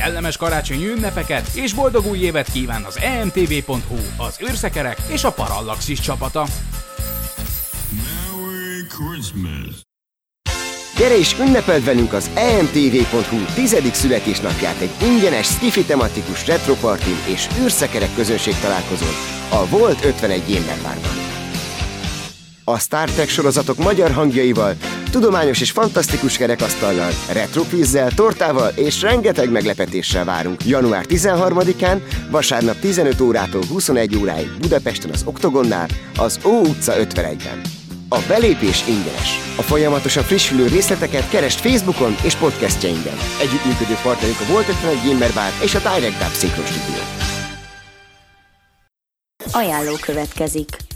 kellemes karácsonyi ünnepeket és boldog új évet kíván az emtv.hu, az űrszekerek és a Parallaxis csapata. Merry Christmas. Gyere és ünnepeld velünk az emtv.hu tizedik születésnapját egy ingyenes skifi tematikus retropartin és űrszekerek közönség találkozón a Volt 51 Gamerparkban. A Star Trek sorozatok magyar hangjaival, tudományos és fantasztikus kerekasztallal, retrokvízzel, tortával és rengeteg meglepetéssel várunk január 13-án, vasárnap 15 órától 21 óráig Budapesten az Oktogonnál, az Ó utca 51-ben. A belépés ingyenes. A folyamatosan frissülő részleteket keresd Facebookon és podcastjainkben. Együttműködő partnerünk a Volt 51 Gamer Bar és a Direct Dub Synchron Studio. Ajánló következik.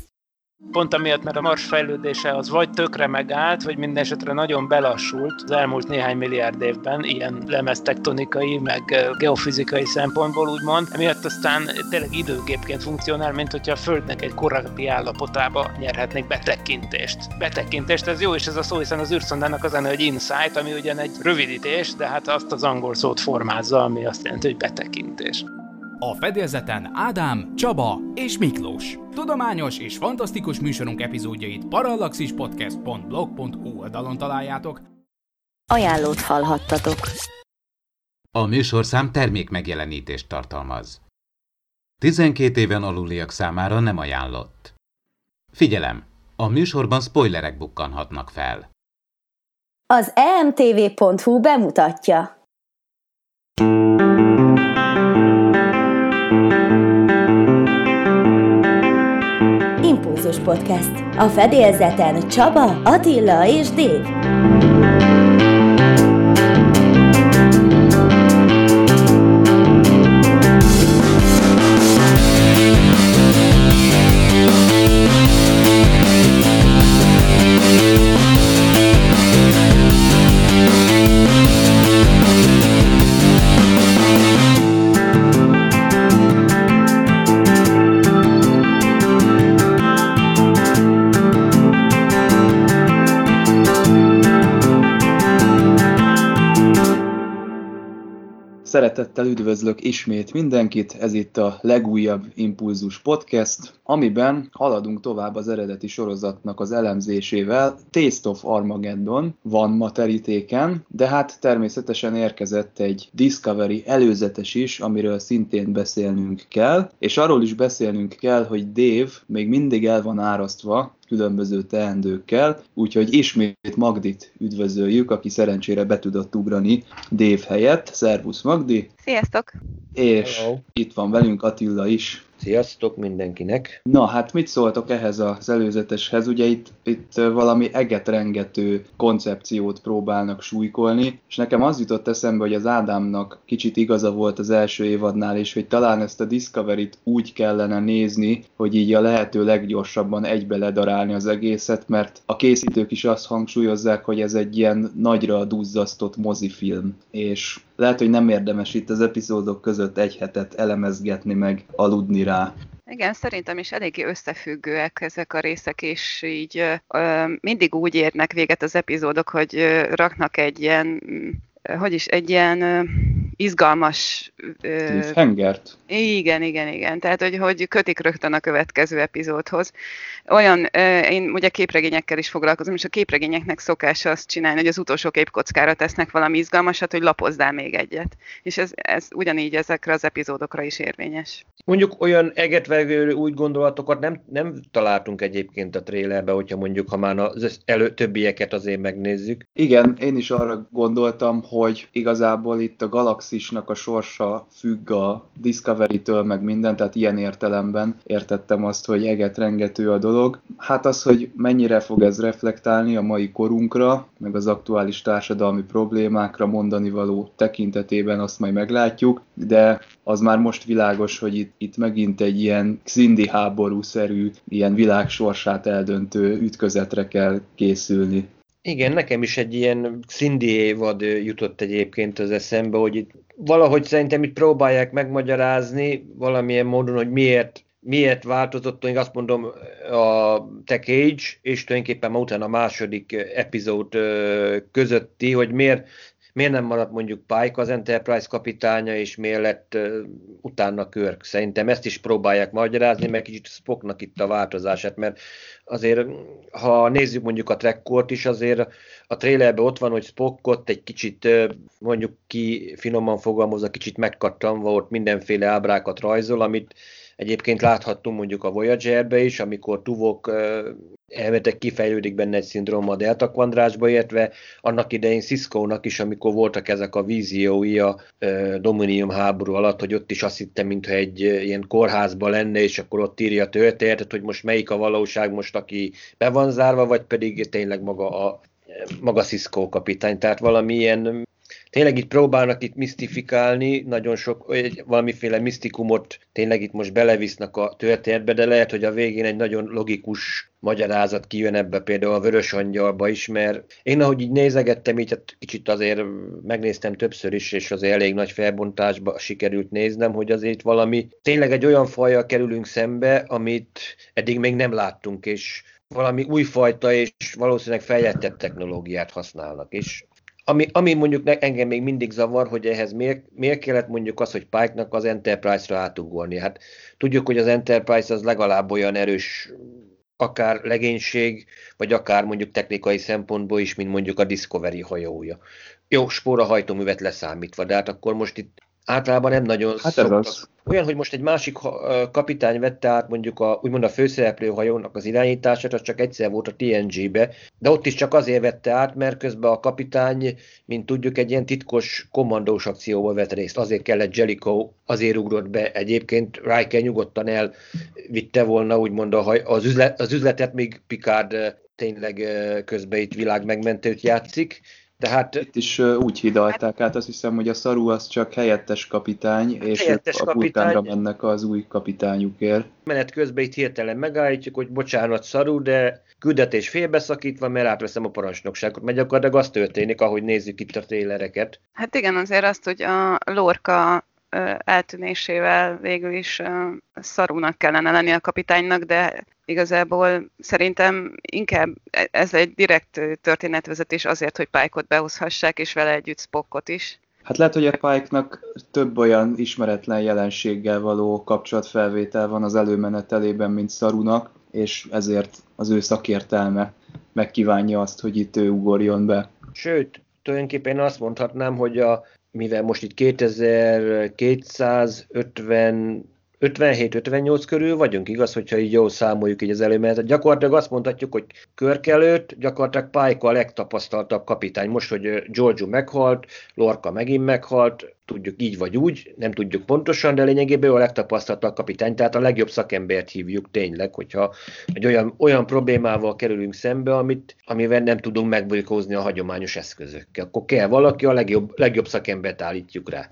Pont amiatt, mert a Mars fejlődése az vagy tökre megállt, vagy minden esetre nagyon belassult az elmúlt néhány milliárd évben, ilyen lemeztektonikai, meg geofizikai szempontból úgymond. Emiatt aztán tényleg időgépként funkcionál, mint hogyha a Földnek egy korábbi állapotába nyerhetnék betekintést. Betekintést, ez jó, és ez a szó, hiszen az űrszondának az lenne, hogy insight, ami ugyan egy rövidítés, de hát azt az angol szót formázza, ami azt jelenti, hogy betekintés. A fedélzeten Ádám, Csaba és Miklós. Tudományos és fantasztikus műsorunk epizódjait parallaxispodcast.blog.hu oldalon találjátok. Ajánlót hallhattatok. A műsorszám termék megjelenítést tartalmaz. 12 éven aluliak számára nem ajánlott. Figyelem! A műsorban spoilerek bukkanhatnak fel. Az emtv.hu bemutatja. Podcast. A fedélzeten Csaba, Attila és Dév. Szeretettel üdvözlök ismét mindenkit, ez itt a legújabb Impulzus Podcast, amiben haladunk tovább az eredeti sorozatnak az elemzésével. Taste of Armageddon van ma terítéken, de hát természetesen érkezett egy Discovery előzetes is, amiről szintén beszélnünk kell, és arról is beszélnünk kell, hogy Dave még mindig el van árasztva különböző teendőkkel, úgyhogy ismét Magdit üdvözöljük, aki szerencsére be tudott ugrani Dave helyett. Szervusz Magdi! Sziasztok! És Hello. itt van velünk Attila is. Sziasztok mindenkinek! Na, hát mit szóltok ehhez az előzeteshez? Ugye itt, itt valami egetrengető koncepciót próbálnak súlykolni, és nekem az jutott eszembe, hogy az Ádámnak kicsit igaza volt az első évadnál, és hogy talán ezt a Discovery-t úgy kellene nézni, hogy így a lehető leggyorsabban egybe ledarálni az egészet, mert a készítők is azt hangsúlyozzák, hogy ez egy ilyen nagyra duzzasztott mozifilm, és lehet, hogy nem érdemes itt az epizódok között egy hetet elemezgetni meg, aludni rá. Igen, szerintem is eléggé összefüggőek ezek a részek, és így ö, mindig úgy érnek véget az epizódok, hogy ö, raknak egy ilyen, mm, hogy is, egy ilyen izgalmas... Cliffhangert? Igen, igen, igen. Tehát, hogy, hogy kötik rögtön a következő epizódhoz. Olyan, én ugye képregényekkel is foglalkozom, és a képregényeknek szokása azt csinálni, hogy az utolsó képkockára tesznek valami izgalmasat, hogy lapozzál még egyet. És ez, ez ugyanígy ezekre az epizódokra is érvényes. Mondjuk olyan egetvergő úgy gondolatokat nem, nem találtunk egyébként a trélerbe, hogyha mondjuk, ha már az elő, többieket azért megnézzük. Igen, én is arra gondoltam, hogy igazából itt a galaxisnak a sorsa függ a Discovery-től, meg minden, tehát ilyen értelemben értettem azt, hogy egetrengető a dolog. Hát az, hogy mennyire fog ez reflektálni a mai korunkra, meg az aktuális társadalmi problémákra mondani való tekintetében, azt majd meglátjuk, de az már most világos, hogy itt, itt megint egy ilyen Xindi háborúszerű, ilyen világ sorsát eldöntő ütközetre kell készülni. Igen, nekem is egy ilyen Cindy évad jutott egyébként az eszembe, hogy itt valahogy szerintem itt próbálják megmagyarázni valamilyen módon, hogy miért miért változott, még azt mondom, a Tech Age, és tulajdonképpen ma utána a második epizód közötti, hogy miért, miért nem maradt mondjuk Pike az Enterprise kapitánya, és miért lett uh, utána Körk. Szerintem ezt is próbálják magyarázni, meg kicsit Spocknak itt a változását, mert azért, ha nézzük mondjuk a trekkort is, azért a trailerben ott van, hogy Spockot egy kicsit, mondjuk ki finoman fogalmazza, kicsit megkattanva, ott mindenféle ábrákat rajzol, amit Egyébként láthattunk mondjuk a Voyager-be is, amikor Tuvok elmetek kifejlődik benne egy szindróma a delta kvadrásba, illetve annak idején Cisco-nak is, amikor voltak ezek a víziói a Dominium háború alatt, hogy ott is azt hittem, mintha egy ilyen kórházba lenne, és akkor ott írja a történetet, hogy most melyik a valóság most, aki be van zárva, vagy pedig tényleg maga a maga Cisco kapitány, tehát valamilyen tényleg itt próbálnak itt misztifikálni, nagyon sok, valamiféle misztikumot tényleg itt most belevisznek a történetbe, de lehet, hogy a végén egy nagyon logikus magyarázat kijön ebbe például a Vörös Angyalba is, mert én ahogy így nézegettem, így hát kicsit azért megnéztem többször is, és azért elég nagy felbontásba sikerült néznem, hogy azért valami, tényleg egy olyan fajjal kerülünk szembe, amit eddig még nem láttunk, és valami újfajta és valószínűleg fejlettebb technológiát használnak. És ami, ami mondjuk engem még mindig zavar, hogy ehhez miért, miért kellett mondjuk az, hogy Pike-nak az Enterprise-ra átugorni. Hát tudjuk, hogy az Enterprise az legalább olyan erős akár legénység, vagy akár mondjuk technikai szempontból is, mint mondjuk a Discovery hajója. Jó, spóra hajtóművet leszámítva, de hát akkor most itt általában nem nagyon hát szoktak. Az. Olyan, hogy most egy másik kapitány vette át mondjuk a, úgymond a főszereplő hajónak az irányítását, az csak egyszer volt a TNG-be, de ott is csak azért vette át, mert közben a kapitány, mint tudjuk, egy ilyen titkos kommandós akcióba vett részt. Azért kellett Jellicoe, azért ugrott be. Egyébként Riker nyugodtan elvitte volna úgymond a haj, az, üzlet, az üzletet, míg Picard tényleg közben itt világ megmentőt játszik, tehát, Itt is úgy hidalták át, azt hiszem, hogy a Szaru az csak helyettes kapitány, és helyettes a vulkánra mennek az új kapitányukért. Menet közben itt hirtelen megállítjuk, hogy bocsánat Szaru, de küldetés félbeszakítva, mert átveszem a parancsnokságot. Mert gyakorlatilag az történik, ahogy nézzük itt a trélereket. Hát igen, azért azt, hogy a Lorca eltűnésével végül is szarúnak kellene lenni a kapitánynak, de igazából szerintem inkább e, ez egy direkt történetvezetés azért, hogy Pike-ot behozhassák, és vele együtt Spockot is. Hát lehet, hogy a Pike-nak több olyan ismeretlen jelenséggel való kapcsolatfelvétel van az előmenetelében, mint Szarunak, és ezért az ő szakértelme megkívánja azt, hogy itt ő ugorjon be. Sőt, tulajdonképpen azt mondhatnám, hogy a mivel most itt 2250 57-58 körül vagyunk, igaz, hogyha így jól számoljuk így az előmenetet. Gyakorlatilag azt mondhatjuk, hogy Körk előtt gyakorlatilag Pike a legtapasztaltabb kapitány. Most, hogy Giorgio meghalt, Lorca megint meghalt, tudjuk így vagy úgy, nem tudjuk pontosan, de lényegében ő a legtapasztaltabb kapitány, tehát a legjobb szakembert hívjuk tényleg, hogyha egy olyan, olyan problémával kerülünk szembe, amit, amivel nem tudunk megbirkózni a hagyományos eszközökkel. Akkor kell valaki, a legjobb, legjobb szakembert állítjuk rá.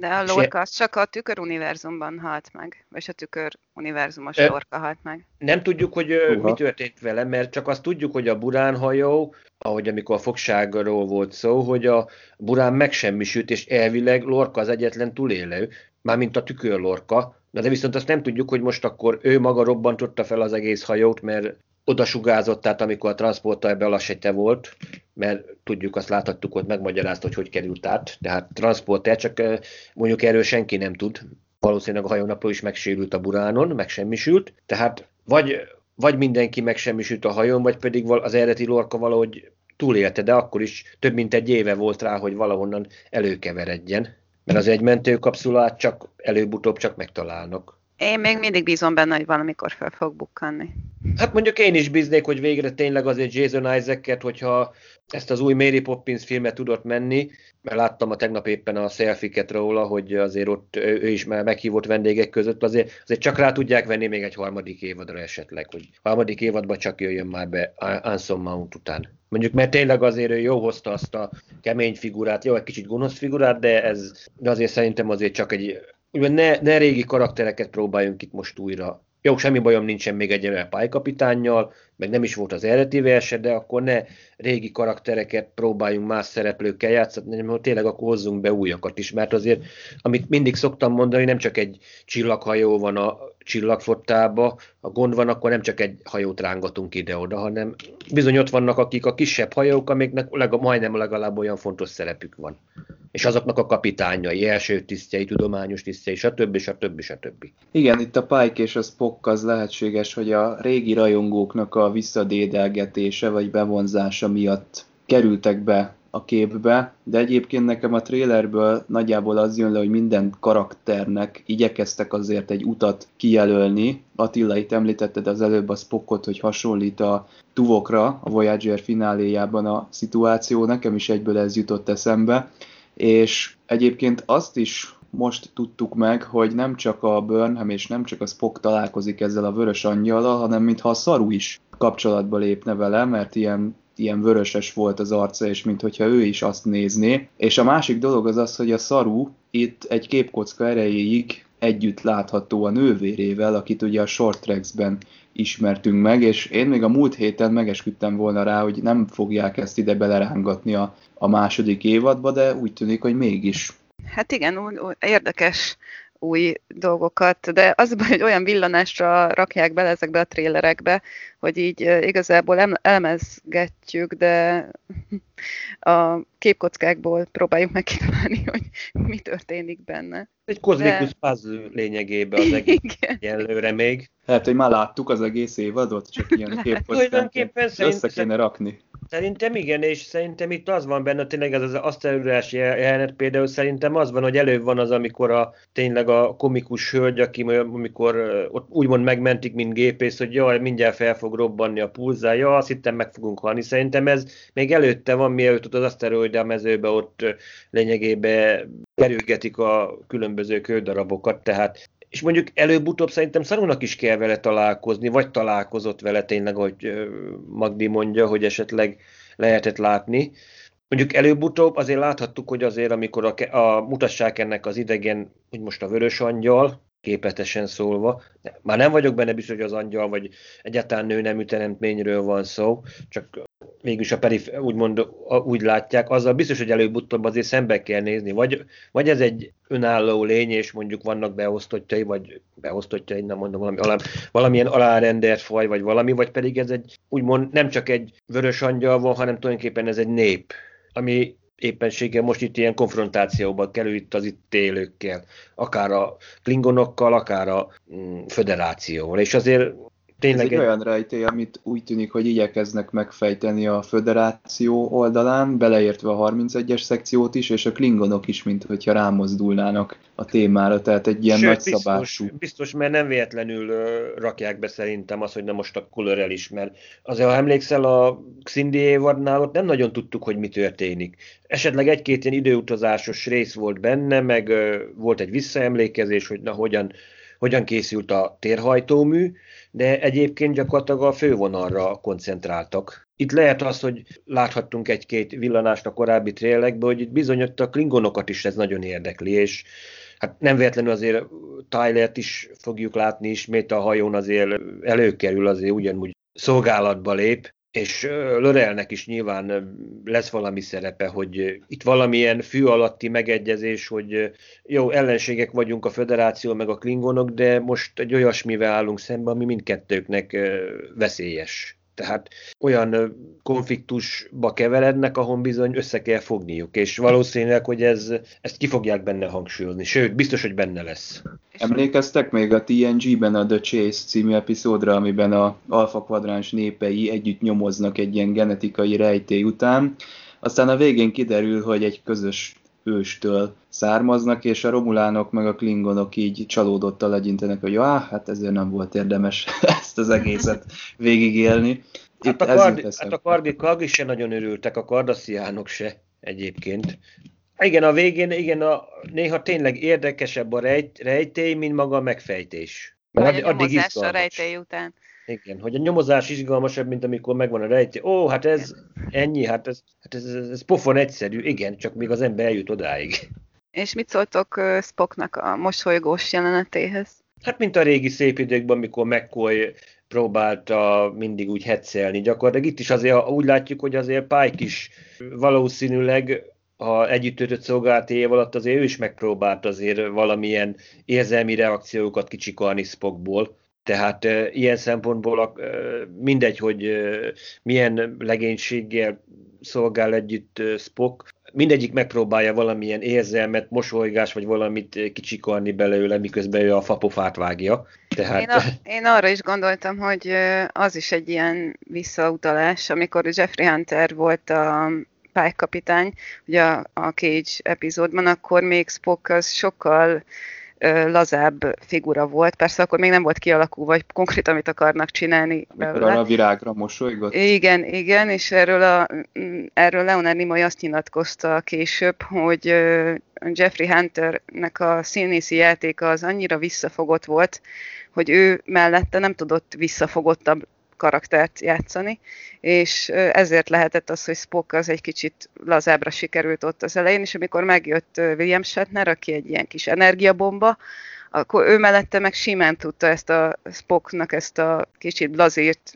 De a Lorca az csak a tükör univerzumban halt meg, vagy a tükör univerzumos e, Lorca halt meg. Nem tudjuk, hogy uh-huh. mi történt vele, mert csak azt tudjuk, hogy a Burán hajó, ahogy amikor a fogságról volt szó, hogy a Burán megsemmisült, és elvileg Lorca az egyetlen túlélő, mármint a tükör Lorca, de viszont azt nem tudjuk, hogy most akkor ő maga robbantotta fel az egész hajót, mert oda sugázott, tehát amikor a transporter belassete volt, mert tudjuk, azt láthattuk, hogy megmagyarázta, hogy hogy került át, tehát transporter, csak mondjuk erről senki nem tud, valószínűleg a hajónapó is megsérült a buránon, megsemmisült, tehát vagy, vagy mindenki megsemmisült a hajón, vagy pedig az eredeti lorka valahogy túlélte, de akkor is több mint egy éve volt rá, hogy valahonnan előkeveredjen, mert az egy mentőkapszulát csak előbb-utóbb csak megtalálnak. Én még mindig bízom benne, hogy valamikor fel fog bukkanni. Hát mondjuk én is bíznék, hogy végre tényleg azért Jason Isaac-et, hogyha ezt az új Mary Poppins filmet tudott menni, mert láttam a tegnap éppen a selfiket róla, hogy azért ott ő is már meghívott vendégek között, azért, azért csak rá tudják venni még egy harmadik évadra esetleg, hogy harmadik évadban csak jöjjön már be Anson Mount után. Mondjuk, mert tényleg azért ő jó hozta azt a kemény figurát, jó, egy kicsit gonosz figurát, de ez de azért szerintem azért csak egy Úgyhogy ne, ne régi karaktereket próbáljunk itt most újra. Jó, semmi bajom nincsen még egy pálykapitánnyal, meg nem is volt az eredeti verse, de akkor ne régi karaktereket próbáljunk más szereplőkkel játszani, hanem tényleg akkor hozzunk be újakat is, mert azért, amit mindig szoktam mondani, nem csak egy csillaghajó van a csillagfottába, a gond van, akkor nem csak egy hajót rángatunk ide-oda, hanem bizony ott vannak akik a kisebb hajók, amiknek leg, majdnem legalább olyan fontos szerepük van. És azoknak a kapitányai, első tisztjei, tudományos tisztjei, stb. stb. stb. Igen, itt a Pike és a Spock az lehetséges, hogy a régi rajongóknak a visszadédelgetése vagy bevonzása miatt kerültek be a képbe, de egyébként nekem a trailerből nagyjából az jön le, hogy minden karakternek igyekeztek azért egy utat kijelölni. Attila, itt említetted az előbb a Spockot, hogy hasonlít a Tuvokra a Voyager fináléjában a szituáció, nekem is egyből ez jutott eszembe, és egyébként azt is most tudtuk meg, hogy nem csak a Burnham és nem csak a Spock találkozik ezzel a vörös angyallal, hanem mintha a Saru is kapcsolatba lépne vele, mert ilyen ilyen vöröses volt az arca, és mintha ő is azt nézné. És a másik dolog az az, hogy a Saru itt egy képkocka erejéig együtt látható a nővérével, akit ugye a Short Tracks-ben ismertünk meg, és én még a múlt héten megesküdtem volna rá, hogy nem fogják ezt ide belerángatni a, a második évadba, de úgy tűnik, hogy mégis. Hát igen, érdekes új dolgokat, de az baj, hogy olyan villanásra rakják bele ezekbe a trélerekbe, hogy így igazából elemezgetjük, de a képkockákból próbáljuk megkívánni, hogy mi történik benne. Egy kozmikus de... puzzle lényegében az egész jelölőre még. Hát, hogy már láttuk az egész évadot, csak ilyen képkockák össze kéne rakni. Szerintem igen, és szerintem itt az van benne, tényleg ez az asztalúrás jelenet például szerintem az van, hogy előbb van az, amikor a, tényleg a komikus hölgy, aki amikor ott úgymond megmentik, mint gépész, hogy jaj, mindjárt fel fog robbanni a pulzája, azt hittem meg fogunk halni. Szerintem ez még előtte van, mielőtt az aszteroida mezőbe ott lényegében kerülgetik a különböző kődarabokat, tehát és mondjuk előbb-utóbb szerintem Szarúnak is kell vele találkozni, vagy találkozott vele tényleg, hogy Magdi mondja, hogy esetleg lehetett látni. Mondjuk előbb-utóbb azért láthattuk, hogy azért, amikor a, a mutassák ennek az idegen, hogy most a vörös angyal, képletesen szólva. Már nem vagyok benne biztos, hogy az angyal, vagy egyáltalán nő nemű teremtményről van szó, csak mégis a perif úgymond úgy látják, azzal biztos, hogy előbb-utóbb azért szembe kell nézni, vagy, vagy ez egy önálló lény, és mondjuk vannak beosztottjai, vagy beosztottjai, nem mondom, valami, alá, valamilyen alárendelt faj, vagy valami, vagy pedig ez egy úgymond nem csak egy vörös angyal van, hanem tulajdonképpen ez egy nép, ami éppenséggel most itt ilyen konfrontációba kerül itt az itt élőkkel, akár a klingonokkal, akár a mm, föderációval. És azért Tényleg Ez egy, egy olyan rejtély, amit úgy tűnik, hogy igyekeznek megfejteni a föderáció oldalán, beleértve a 31-es szekciót is, és a klingonok is, mint hogyha rámozdulnának a témára, tehát egy ilyen Sőt, nagyszabású. Biztos, biztos, mert nem véletlenül rakják be szerintem azt, hogy nem most a Kulörel is, mert azért, ha emlékszel, a Xindi évadnál ott nem nagyon tudtuk, hogy mi történik. Esetleg egy-két ilyen időutazásos rész volt benne, meg volt egy visszaemlékezés, hogy na hogyan, hogyan készült a térhajtómű, de egyébként gyakorlatilag a fővonalra koncentráltak. Itt lehet az, hogy láthattunk egy-két villanást a korábbi trélekben, hogy itt bizony a klingonokat is ez nagyon érdekli, és hát nem véletlenül azért Tylert is fogjuk látni ismét a hajón azért előkerül, azért ugyanúgy szolgálatba lép, és Lörelnek is nyilván lesz valami szerepe, hogy itt valamilyen fű alatti megegyezés, hogy jó, ellenségek vagyunk a föderáció meg a klingonok, de most egy olyasmivel állunk szembe, ami mindkettőknek veszélyes. Tehát olyan konfliktusba keverednek, ahol bizony össze kell fogniuk, és valószínűleg, hogy ez, ezt ki fogják benne hangsúlyozni, sőt, biztos, hogy benne lesz. Emlékeztek még a TNG-ben a The Chase című epizódra, amiben a alfa kvadráns népei együtt nyomoznak egy ilyen genetikai rejtély után, aztán a végén kiderül, hogy egy közös őstől származnak, és a romulánok meg a klingonok így csalódottal legyintenek, hogy ah, hát ezért nem volt érdemes ezt az egészet végigélni. Hát a, kardi, hát a kardi is se nagyon örültek, a kardasziánok se egyébként. Igen, a végén, igen, a, néha tényleg érdekesebb a rejt, rejtély, mint maga a megfejtés. Vagy a addig a rejtély után. Igen, hogy a nyomozás izgalmasabb, mint amikor megvan a rejtély. Ó, hát ez ennyi, hát ez, hát ez, ez, ez pofon egyszerű. Igen, csak még az ember eljut odáig. És mit szóltok uh, Spocknak a mosolygós jelenetéhez? Hát mint a régi szép időkben, amikor McCoy próbálta mindig úgy hetszelni. Gyakorlatilag itt is azért úgy látjuk, hogy azért Pike is valószínűleg ha együtt töltött szolgált év alatt azért ő is megpróbált azért valamilyen érzelmi reakciókat kicsikarni Spockból. Tehát ilyen szempontból e, mindegy, hogy milyen legénységgel szolgál együtt Spock, mindegyik megpróbálja valamilyen érzelmet, mosolygás, vagy valamit kicsikarni belőle, miközben ő a fapofát vágja. Tehát... Én, a, én arra is gondoltam, hogy az is egy ilyen visszautalás, amikor Jeffrey Hunter volt a pálykapitány, ugye a, a Cage epizódban, akkor még Spock az sokkal lazább figura volt. Persze akkor még nem volt kialakulva, vagy konkrét, amit akarnak csinálni. Mikor a virágra mosolygott? Igen, igen, és erről, a, erről Leonard Nimoy azt nyilatkozta később, hogy Jeffrey Hunternek a színészi játéka az annyira visszafogott volt, hogy ő mellette nem tudott visszafogottabb karaktert játszani, és ezért lehetett az, hogy Spock az egy kicsit lazábra sikerült ott az elején, és amikor megjött William Shatner, aki egy ilyen kis energiabomba, akkor ő mellette meg simán tudta ezt a Spocknak ezt a kicsit blazírt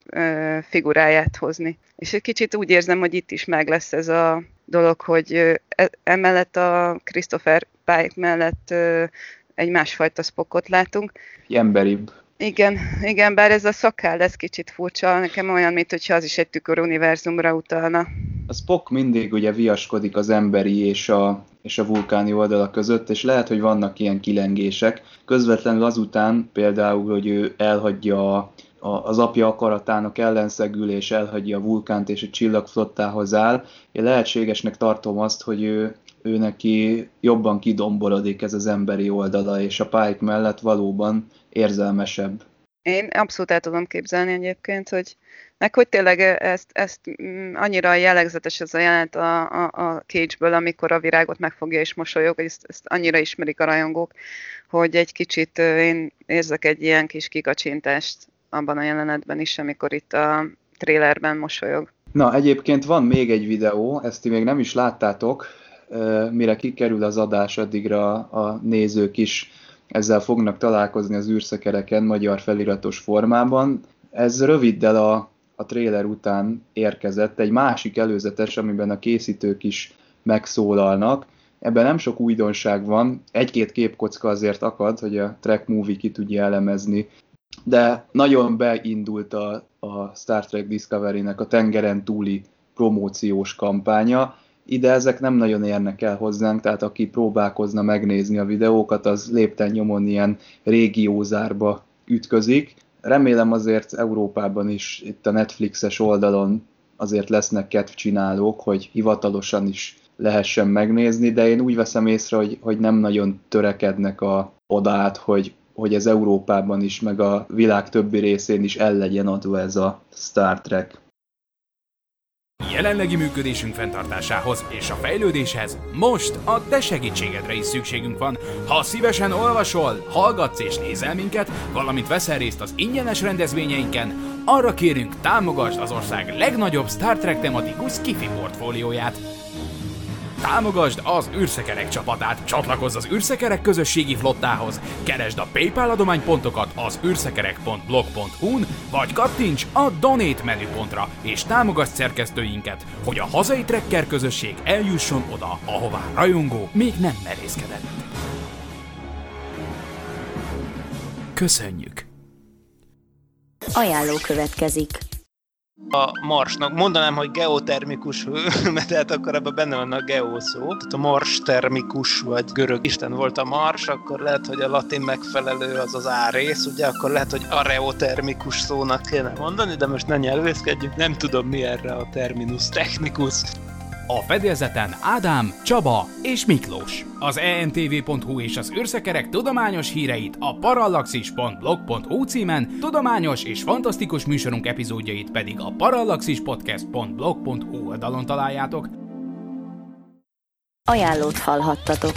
figuráját hozni. És egy kicsit úgy érzem, hogy itt is meg lesz ez a dolog, hogy e, emellett a Christopher Pike mellett egy másfajta Spockot látunk. Emberibb. Igen, igen, bár ez a szakáll ez kicsit furcsa, nekem olyan, mint hogyha az is egy tükör univerzumra utalna. A Spock mindig ugye viaskodik az emberi és a, és a vulkáni oldala között, és lehet, hogy vannak ilyen kilengések. Közvetlenül azután például, hogy ő elhagyja a, a, az apja akaratának ellenszegül, és elhagyja a vulkánt, és a csillagflottához áll. Én lehetségesnek tartom azt, hogy ő, ő neki jobban kidomborodik ez az emberi oldala, és a Pike mellett valóban érzelmesebb. Én abszolút el tudom képzelni egyébként, hogy meg hogy tényleg ezt, ezt mm, annyira jellegzetes ez a jelent a, a, a Cage-ből, amikor a virágot megfogja és mosolyog, hogy ezt, ezt annyira ismerik a rajongók, hogy egy kicsit én érzek egy ilyen kis kikacsintást abban a jelenetben is, amikor itt a trailerben mosolyog. Na, egyébként van még egy videó, ezt ti még nem is láttátok, mire kikerül az adás, addigra a nézők is ezzel fognak találkozni az űrszekereken magyar feliratos formában. Ez röviddel a, a trailer után érkezett, egy másik előzetes, amiben a készítők is megszólalnak. Ebben nem sok újdonság van, egy-két képkocka azért akad, hogy a Track Movie ki tudja elemezni, de nagyon beindult a, a Star Trek Discovery-nek a tengeren túli promóciós kampánya, ide ezek nem nagyon érnek el hozzánk, tehát aki próbálkozna megnézni a videókat, az lépten nyomon ilyen régiózárba ütközik. Remélem azért Európában is itt a Netflixes oldalon azért lesznek kedvcsinálók, hogy hivatalosan is lehessen megnézni, de én úgy veszem észre, hogy, hogy nem nagyon törekednek a odát, hogy, hogy ez Európában is, meg a világ többi részén is el legyen adva ez a Star Trek. Jelenlegi működésünk fenntartásához és a fejlődéshez most a te segítségedre is szükségünk van. Ha szívesen olvasol, hallgatsz és nézel minket, valamint veszel részt az ingyenes rendezvényeinken, arra kérünk támogasd az ország legnagyobb Star Trek tematikus skifi portfólióját. Támogasd az űrszekerek csapatát, csatlakozz az űrszekerek közösségi flottához, keresd a PayPal adománypontokat az űrszekerek.blog.hu-n, vagy kattints a Donate menüpontra, és támogasd szerkesztőinket, hogy a hazai trekker közösség eljusson oda, ahová rajongó még nem merészkedett. Köszönjük! Ajánló következik a Marsnak. Mondanám, hogy geotermikus mert tehát akkor ebben benne van a geó szó. Tehát a Mars termikus, vagy görög isten volt a Mars, akkor lehet, hogy a latin megfelelő az az A rész, ugye, akkor lehet, hogy areotermikus szónak kéne mondani, de most ne nyelvészkedjünk, nem tudom mi erre a terminus technicus. A fedélzeten Ádám, Csaba és Miklós. Az entv.hu és az űrszekerek tudományos híreit a parallaxis.blog.hu címen, tudományos és fantasztikus műsorunk epizódjait pedig a parallaxispodcast.blog.hu oldalon találjátok. Ajánlót hallhattatok.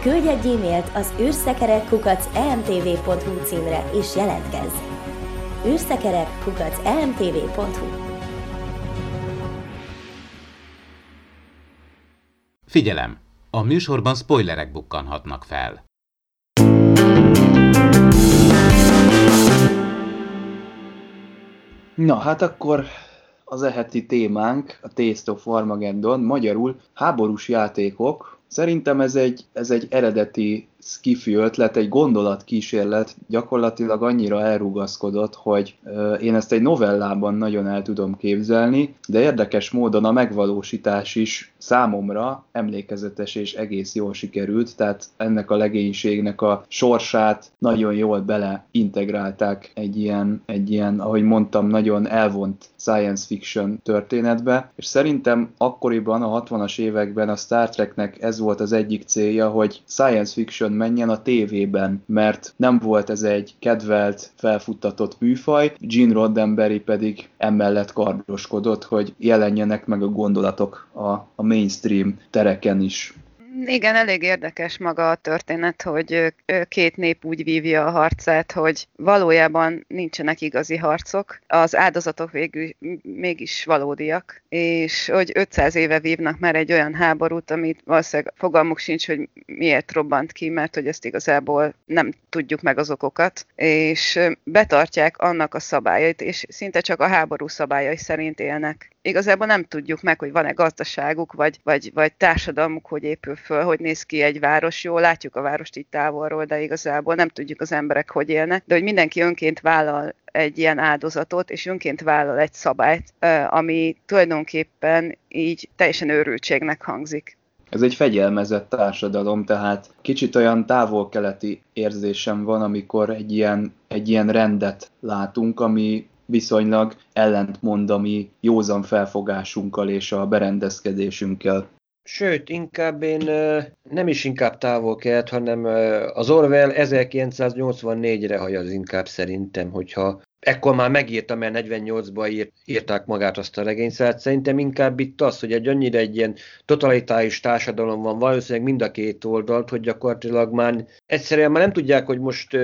Küldj egy e-mailt az űrszekerek.emtv.hu címre és jelentkezz! űrszekerek.emtv.hu Figyelem! A műsorban spoilerek bukkanhatnak fel. Na, hát akkor az eheti témánk, a Taste of Armageddon, magyarul háborús játékok. Szerintem ez egy, ez egy eredeti skifi ötlet, egy gondolatkísérlet gyakorlatilag annyira elrugaszkodott, hogy én ezt egy novellában nagyon el tudom képzelni, de érdekes módon a megvalósítás is számomra emlékezetes és egész jól sikerült, tehát ennek a legénységnek a sorsát nagyon jól bele integrálták egy ilyen, egy ilyen, ahogy mondtam, nagyon elvont science fiction történetbe, és szerintem akkoriban, a 60-as években a Star Treknek ez volt az egyik célja, hogy science fiction menjen a tévében, mert nem volt ez egy kedvelt, felfuttatott műfaj, Gene Roddenberry pedig emellett kardoskodott, hogy jelenjenek meg a gondolatok a, a mainstream tereken is. Igen, elég érdekes maga a történet, hogy két nép úgy vívja a harcát, hogy valójában nincsenek igazi harcok, az áldozatok végül mégis valódiak, és hogy 500 éve vívnak már egy olyan háborút, amit valószínűleg fogalmuk sincs, hogy miért robbant ki, mert hogy ezt igazából nem tudjuk meg az okokat, és betartják annak a szabályait, és szinte csak a háború szabályai szerint élnek igazából nem tudjuk meg, hogy van-e gazdaságuk, vagy, vagy, vagy társadalmuk, hogy épül föl, hogy néz ki egy város. Jó, látjuk a várost itt távolról, de igazából nem tudjuk az emberek, hogy élnek. De hogy mindenki önként vállal egy ilyen áldozatot, és önként vállal egy szabályt, ami tulajdonképpen így teljesen őrültségnek hangzik. Ez egy fegyelmezett társadalom, tehát kicsit olyan távol-keleti érzésem van, amikor egy ilyen, egy ilyen rendet látunk, ami viszonylag ellentmond a mi józan felfogásunkkal és a berendezkedésünkkel. Sőt, inkább én nem is inkább távol kelt, hanem az Orwell 1984-re hajaz inkább szerintem, hogyha ekkor már megírtam, mert 48-ban írt, írták magát azt a regényt, szóval szerintem inkább itt az, hogy egy annyira egy ilyen totalitáris társadalom van, valószínűleg mind a két oldalt, hogy gyakorlatilag már egyszerűen már nem tudják, hogy most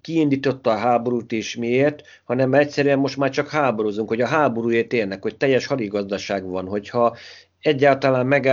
kiindította a háborút és miért, hanem egyszerűen most már csak háborúzunk, hogy a háborúért élnek, hogy teljes hadigazdaság van, hogyha egyáltalán meg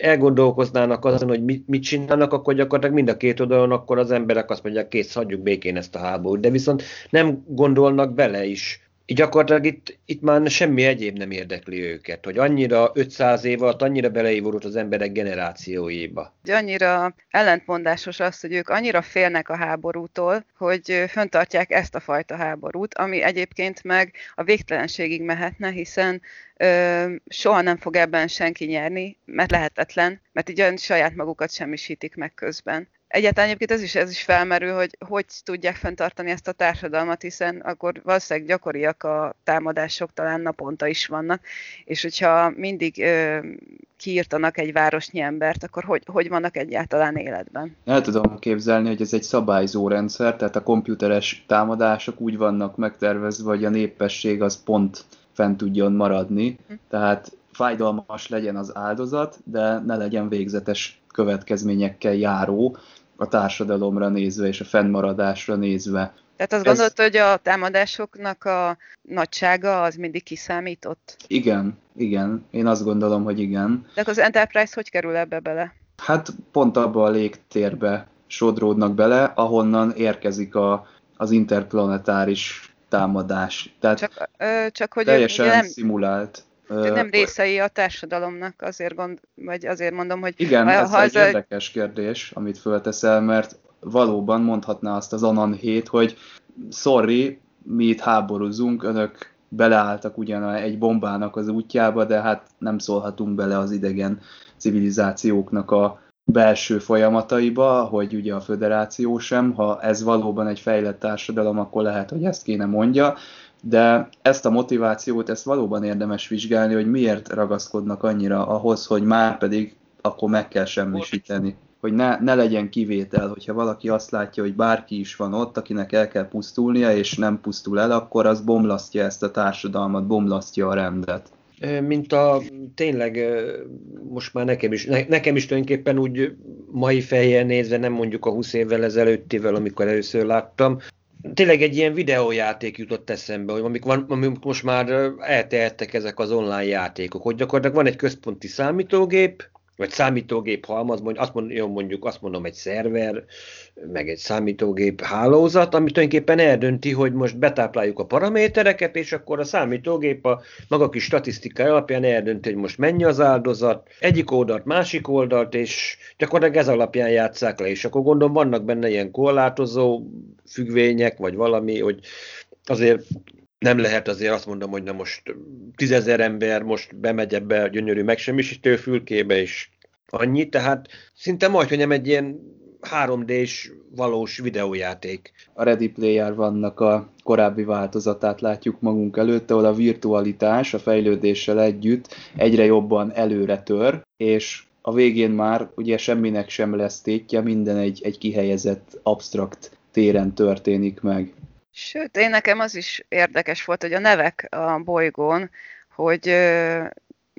elgondolkoznának azon, hogy mit, mit csinálnak, akkor gyakorlatilag mind a két oldalon, akkor az emberek azt mondják, kész, hagyjuk békén ezt a háborút. De viszont nem gondolnak bele is gyakorlatilag itt, itt már semmi egyéb nem érdekli őket, hogy annyira 500 év alatt annyira beleívódott az emberek generációiba. Annyira ellentmondásos az, hogy ők annyira félnek a háborútól, hogy föntartják ezt a fajta háborút, ami egyébként meg a végtelenségig mehetne, hiszen ö, soha nem fog ebben senki nyerni, mert lehetetlen, mert így saját magukat semmisítik meg közben. Egyáltalán egyébként ez is, ez is felmerül, hogy hogy tudják fenntartani ezt a társadalmat, hiszen akkor valószínűleg gyakoriak a támadások, talán naponta is vannak, és hogyha mindig ö, kiírtanak egy városnyi embert, akkor hogy, hogy vannak egyáltalán életben? El tudom képzelni, hogy ez egy szabályzó rendszer, tehát a komputeres támadások úgy vannak megtervezve, hogy a népesség az pont fent tudjon maradni, hm. tehát fájdalmas legyen az áldozat, de ne legyen végzetes következményekkel járó, a társadalomra nézve és a fennmaradásra nézve. Tehát azt Ez... gondolod, hogy a támadásoknak a nagysága az mindig kiszámított? Igen, igen. Én azt gondolom, hogy igen. De az Enterprise hogy kerül ebbe bele? Hát pont abba a légtérbe sodródnak bele, ahonnan érkezik a, az interplanetáris támadás. Tehát csak, ö, csak hogy teljesen nem... szimulált. De nem részei a társadalomnak, azért, gond, vagy azért mondom, hogy... Igen, ha, ez ha egy ez érdekes kérdés, amit fölteszel, mert valóban mondhatná azt az Anan 7, hogy sorry, mi itt háborúzunk, önök beleálltak ugyan egy bombának az útjába, de hát nem szólhatunk bele az idegen civilizációknak a belső folyamataiba, hogy ugye a föderáció sem, ha ez valóban egy fejlett társadalom, akkor lehet, hogy ezt kéne mondja, de ezt a motivációt, ezt valóban érdemes vizsgálni, hogy miért ragaszkodnak annyira ahhoz, hogy már pedig akkor meg kell semmisíteni. Hogy ne, ne legyen kivétel, hogyha valaki azt látja, hogy bárki is van ott, akinek el kell pusztulnia, és nem pusztul el, akkor az bomlasztja ezt a társadalmat, bomlasztja a rendet mint a tényleg most már nekem is, nekem is tulajdonképpen úgy mai fejjel nézve, nem mondjuk a 20 évvel ezelőttivel, amikor először láttam, tényleg egy ilyen videójáték jutott eszembe, hogy amik, van, amik most már eltehettek ezek az online játékok, hogy gyakorlatilag van egy központi számítógép, vagy számítógép halmaz, azt mondom, mondjuk azt mondom egy szerver, meg egy számítógép hálózat, ami tulajdonképpen eldönti, hogy most betápláljuk a paramétereket, és akkor a számítógép a maga kis statisztikai alapján eldönti, hogy most mennyi az áldozat, egyik oldalt, másik oldalt, és gyakorlatilag ez alapján játszák le, és akkor gondolom vannak benne ilyen korlátozó függvények, vagy valami, hogy azért nem lehet azért azt mondom, hogy na most tízezer ember most bemegy ebbe a gyönyörű megsemmisítő fülkébe, és annyi, tehát szinte majd, hogy nem egy ilyen 3D-s valós videójáték. A Ready Player vannak a korábbi változatát látjuk magunk előtt, ahol a virtualitás a fejlődéssel együtt egyre jobban előre tör, és a végén már ugye semminek sem lesz tétje, minden egy, egy kihelyezett, abstrakt téren történik meg. Sőt, én nekem az is érdekes volt, hogy a nevek a bolygón, hogy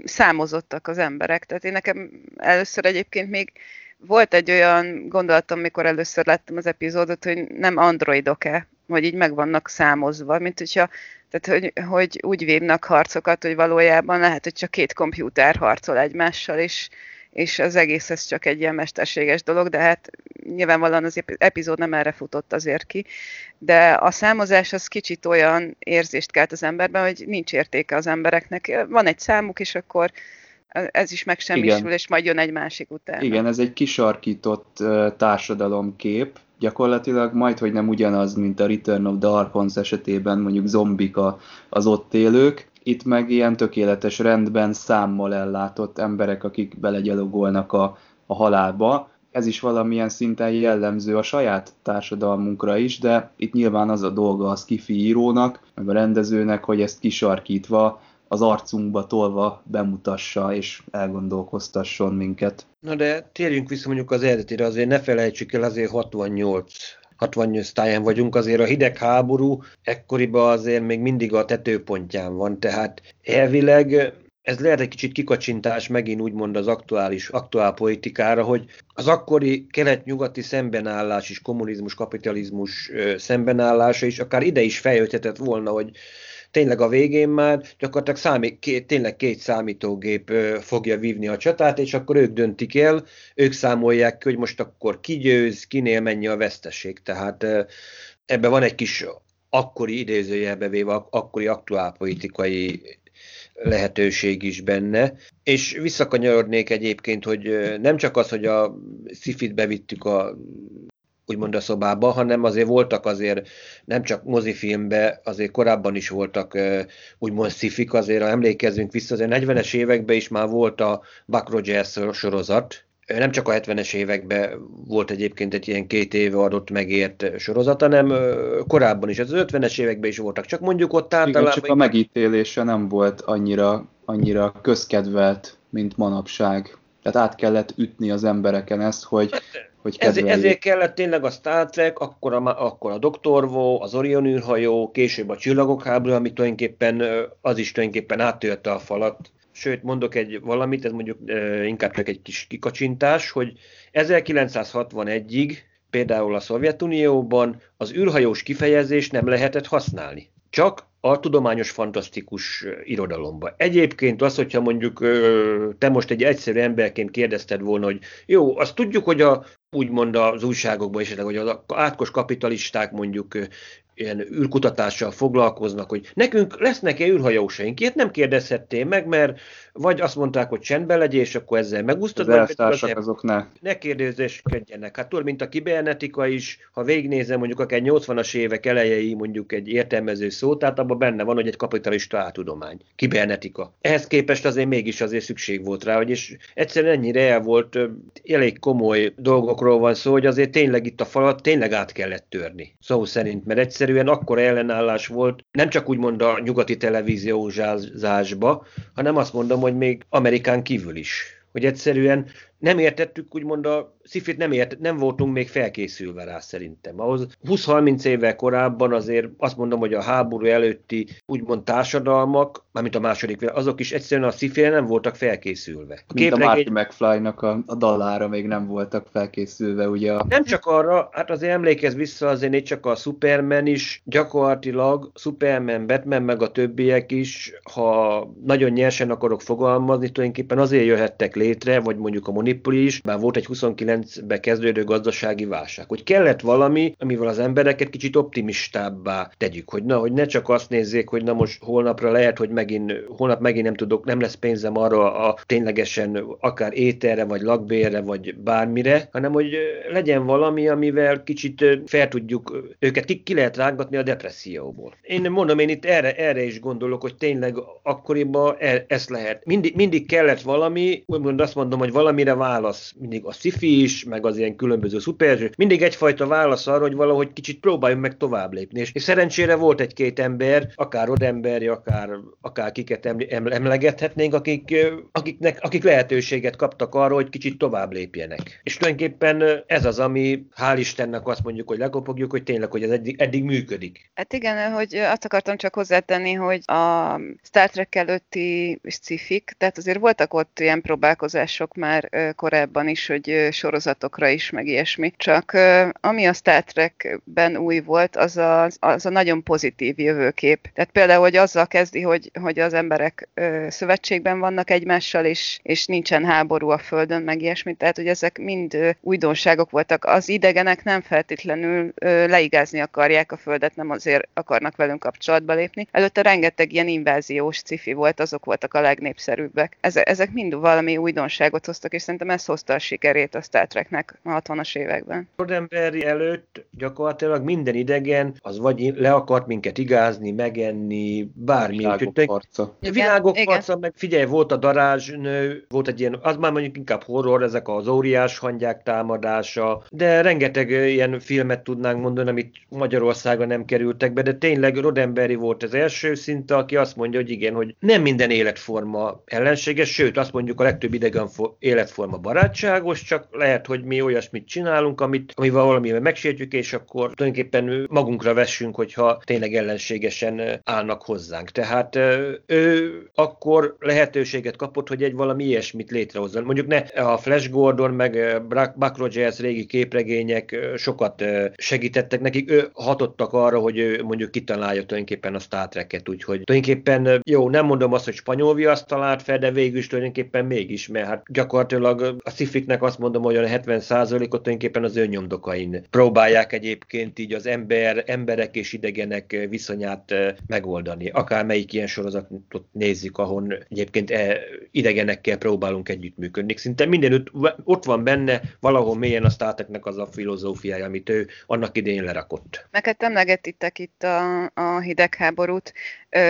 számozottak az emberek. Tehát én nekem először egyébként még volt egy olyan gondolatom, mikor először láttam az epizódot, hogy nem androidok-e, hogy így meg vannak számozva, mint hogyha, tehát hogy, hogy úgy vívnak harcokat, hogy valójában lehet, hogy csak két kompjúter harcol egymással, és, és az egész ez csak egy ilyen mesterséges dolog, de hát nyilvánvalóan az epizód nem erre futott azért ki, de a számozás az kicsit olyan érzést kelt az emberben, hogy nincs értéke az embereknek. Van egy számuk, és akkor ez is megsemmisül, Igen. és majd jön egy másik után. Igen, ez egy kisarkított uh, társadalomkép, gyakorlatilag majd, hogy nem ugyanaz, mint a Return of the Archons esetében, mondjuk zombik a, az ott élők, itt meg ilyen tökéletes rendben számmal ellátott emberek, akik belegyalogolnak a, a halálba. Ez is valamilyen szinten jellemző a saját társadalmunkra is, de itt nyilván az a dolga a skifi írónak, meg a rendezőnek, hogy ezt kisarkítva az arcunkba tolva bemutassa és elgondolkoztasson minket. Na de térjünk vissza mondjuk az eredetére, azért ne felejtsük el, azért 68 68 táján vagyunk, azért a hidegháború ekkoriban azért még mindig a tetőpontján van, tehát elvileg ez lehet egy kicsit kikacsintás megint úgymond az aktuális, aktuál politikára, hogy az akkori kelet-nyugati szembenállás és kommunizmus, kapitalizmus szembenállása is akár ide is fejlődhetett volna, hogy tényleg a végén már gyakorlatilag számít, két, tényleg két számítógép fogja vívni a csatát, és akkor ők döntik el, ők számolják ki, hogy most akkor ki győz, kinél mennyi a veszteség. Tehát ebben van egy kis akkori idézőjelbe véve, akkori aktuálpolitikai lehetőség is benne. És visszakanyarodnék egyébként, hogy nem csak az, hogy a szifit bevittük a úgymond a szobába, hanem azért voltak azért nem csak mozifilmbe, azért korábban is voltak úgymond szifik, azért ha emlékezzünk vissza, azért 40-es években is már volt a Buck Rogers sorozat, nem csak a 70-es években volt egyébként egy ilyen két éve adott megért sorozat, hanem korábban is, az 50-es években is voltak, csak mondjuk ott általában... Igen, csak a megítélése nem volt annyira, annyira közkedvelt, mint manapság. Tehát át kellett ütni az embereken ezt, hogy hogy ezért, ezért kellett tényleg a Star Trek, akkor a, akkor a Doktorvó, az Orion űrhajó, később a Csillagok háború, ami tulajdonképpen az is tulajdonképpen áttörte a falat. Sőt, mondok egy valamit, ez mondjuk inkább csak egy kis kikacsintás, hogy 1961-ig például a Szovjetunióban az űrhajós kifejezést nem lehetett használni. Csak a tudományos fantasztikus irodalomba. Egyébként az, hogyha mondjuk te most egy egyszerű emberként kérdezted volna, hogy jó, azt tudjuk, hogy a úgymond az újságokban esetleg, hogy az átkos kapitalisták mondjuk ilyen űrkutatással foglalkoznak, hogy nekünk lesznek-e űrhajósaink. Ilyet nem kérdezhettél meg, mert vagy azt mondták, hogy csendben legyél, és akkor ezzel megúsztad. Az elvtársak azok ne. Ne kérdezéskedjenek. Hát tudod, mint a kibernetika is, ha végignézem mondjuk akár 80-as évek elejei mondjuk egy értelmező szó, tehát abban benne van, hogy egy kapitalista áltudomány. Kibernetika. Ehhez képest azért mégis azért szükség volt rá, hogy és egyszerűen ennyire el volt, elég komoly dolgokról van szó, hogy azért tényleg itt a falat tényleg át kellett törni. Szó szerint, mert egyszerűen akkor ellenállás volt, nem csak úgymond a nyugati televíziózásba, hanem azt mondom, hogy még Amerikán kívül is. Hogy egyszerűen nem értettük, úgymond a szifit nem, ért, nem voltunk még felkészülve rá szerintem. Ahhoz 20-30 éve korábban azért azt mondom, hogy a háború előtti úgymond társadalmak, mármint a második, azok is egyszerűen a szifire nem voltak felkészülve. A Mint a Marty McFly-nak a, a dalára még nem voltak felkészülve, ugye? A... Nem csak arra, hát azért emlékez vissza azért itt csak a Superman is, gyakorlatilag Superman, Batman meg a többiek is, ha nagyon nyersen akarok fogalmazni, tulajdonképpen azért jöhettek létre, vagy mondjuk a Monipoli is, bár volt egy 29 2009-be kezdődő gazdasági válság. Hogy kellett valami, amivel az embereket kicsit optimistábbá tegyük, hogy na, hogy ne csak azt nézzék, hogy na most holnapra lehet, hogy megint, holnap megint nem tudok, nem lesz pénzem arra a ténylegesen akár ételre, vagy lakbérre, vagy bármire, hanem hogy legyen valami, amivel kicsit fel tudjuk, őket ki, ki lehet rángatni a depresszióból. Én mondom, én itt erre, erre is gondolok, hogy tényleg akkoriban e, ezt lehet. Mindig, mindig kellett valami, úgymond azt mondom, hogy valamire válasz. Mindig a sci is, meg az ilyen különböző szuper, mindig egyfajta válasz arra, hogy valahogy kicsit próbáljunk meg tovább lépni. És, és szerencsére volt egy-két ember, akár odemberi, akár, akár kiket emlegethetnénk, akik, akiknek, akik lehetőséget kaptak arra, hogy kicsit tovább lépjenek. És tulajdonképpen ez az, ami hál' Istennek azt mondjuk, hogy lekopogjuk, hogy tényleg, hogy ez eddig, eddig működik. Hát igen, hogy azt akartam csak hozzátenni, hogy a Star Trek előtti sci tehát azért voltak ott ilyen próbálkozások már korábban is, hogy sorozatokra is, meg ilyesmi. Csak ami a Star Trekben új volt, az a, az a nagyon pozitív jövőkép. Tehát például, hogy azzal kezdi, hogy, hogy az emberek szövetségben vannak egymással, és, és nincsen háború a Földön, meg ilyesmi. Tehát, hogy ezek mind újdonságok voltak. Az idegenek nem feltétlenül leigázni akarják a Földet, nem azért akarnak velünk kapcsolatba lépni. Előtte rengeteg ilyen inváziós cifi volt, azok voltak a legnépszerűbbek. Ezek mind valami újdonságot hoztak, és szerintem ez hozta a sikerét a Star Treknek a 60-as években. Rodemberi előtt gyakorlatilag minden idegen az vagy le akart minket igázni, megenni, bármi. Világok harca. Világok igen. harca, meg figyelj, volt a darázsnő, volt egy ilyen, az már mondjuk inkább horror, ezek az óriás hangyák támadása, de rengeteg ilyen filmet tudnánk mondani, amit Magyarországon nem kerültek be, de tényleg Rodemberi volt az első szinte, aki azt mondja, hogy igen, hogy nem minden életforma ellenséges, sőt azt mondjuk a legtöbb idegen életforma barátságos, csak lehet, hogy mi olyasmit csinálunk, amit, amivel valamivel megsértjük, és akkor tulajdonképpen magunkra vessünk, hogyha tényleg ellenségesen állnak hozzánk. Tehát ő akkor lehetőséget kapott, hogy egy valami ilyesmit létrehozzon. Mondjuk ne a Flash Gordon, meg Buck Rogers régi képregények sokat segítettek nekik, ő hatottak arra, hogy ő mondjuk kitalálja tulajdonképpen a Star Trek-et, úgyhogy tulajdonképpen jó, nem mondom azt, hogy spanyol viaszt talált fel, de végül is tulajdonképpen mégis, mert hát gyakorlatilag a szifiknek azt mondom, hogy a 70%-ot tulajdonképpen az önnyomdokain próbálják egyébként így az ember, emberek és idegenek viszonyát megoldani. Akár melyik ilyen sorozatot nézzük, ahol egyébként e, idegenekkel próbálunk együttműködni. Szinte mindenütt ott van benne valahol mélyen a státeknek az a filozófiája, amit ő annak idején lerakott. Neked emlegetitek itt a, a hidegháborút.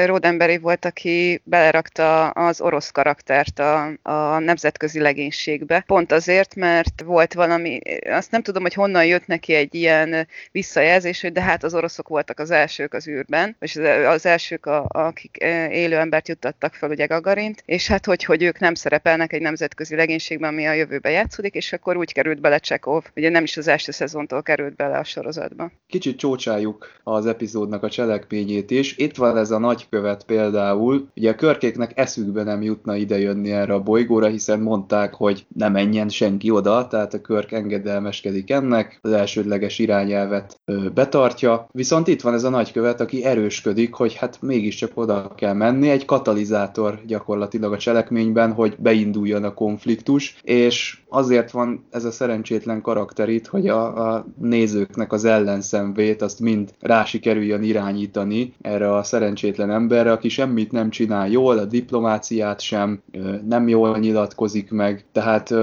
Rodemberi volt, aki belerakta az orosz karaktert a, a nemzetközi legénységbe. Pont azért, mert volt valami, azt nem tudom, hogy honnan jött neki egy ilyen visszajelzés, hogy de hát az oroszok voltak az elsők az űrben, és az elsők, a, akik élő embert juttattak fel ugye Gagarint, és hát hogy, hogy ők nem szerepelnek egy nemzetközi legénységben, ami a jövőbe játszódik, és akkor úgy került bele Csekov, ugye nem is az első szezontól került bele a sorozatba. Kicsit csócsáljuk az epizódnak a cselekményét is. Itt van ez a nagykövet például, ugye a körkéknek eszükbe nem jutna idejönni erre a bolygóra, hiszen mondták, hogy ne menjen senki oda, tehát a Körk engedelmeskedik ennek, az elsődleges irányelvet ö, betartja, viszont itt van ez a nagykövet, aki erősködik, hogy hát mégiscsak oda kell menni, egy katalizátor gyakorlatilag a cselekményben, hogy beinduljon a konfliktus, és azért van ez a szerencsétlen karakter itt, hogy a, a nézőknek az ellenszemvét azt mind rá sikerüljön irányítani erre a szerencsétlen emberre, aki semmit nem csinál jól, a diplomáciát sem, nem jól nyilatkozik meg, tehát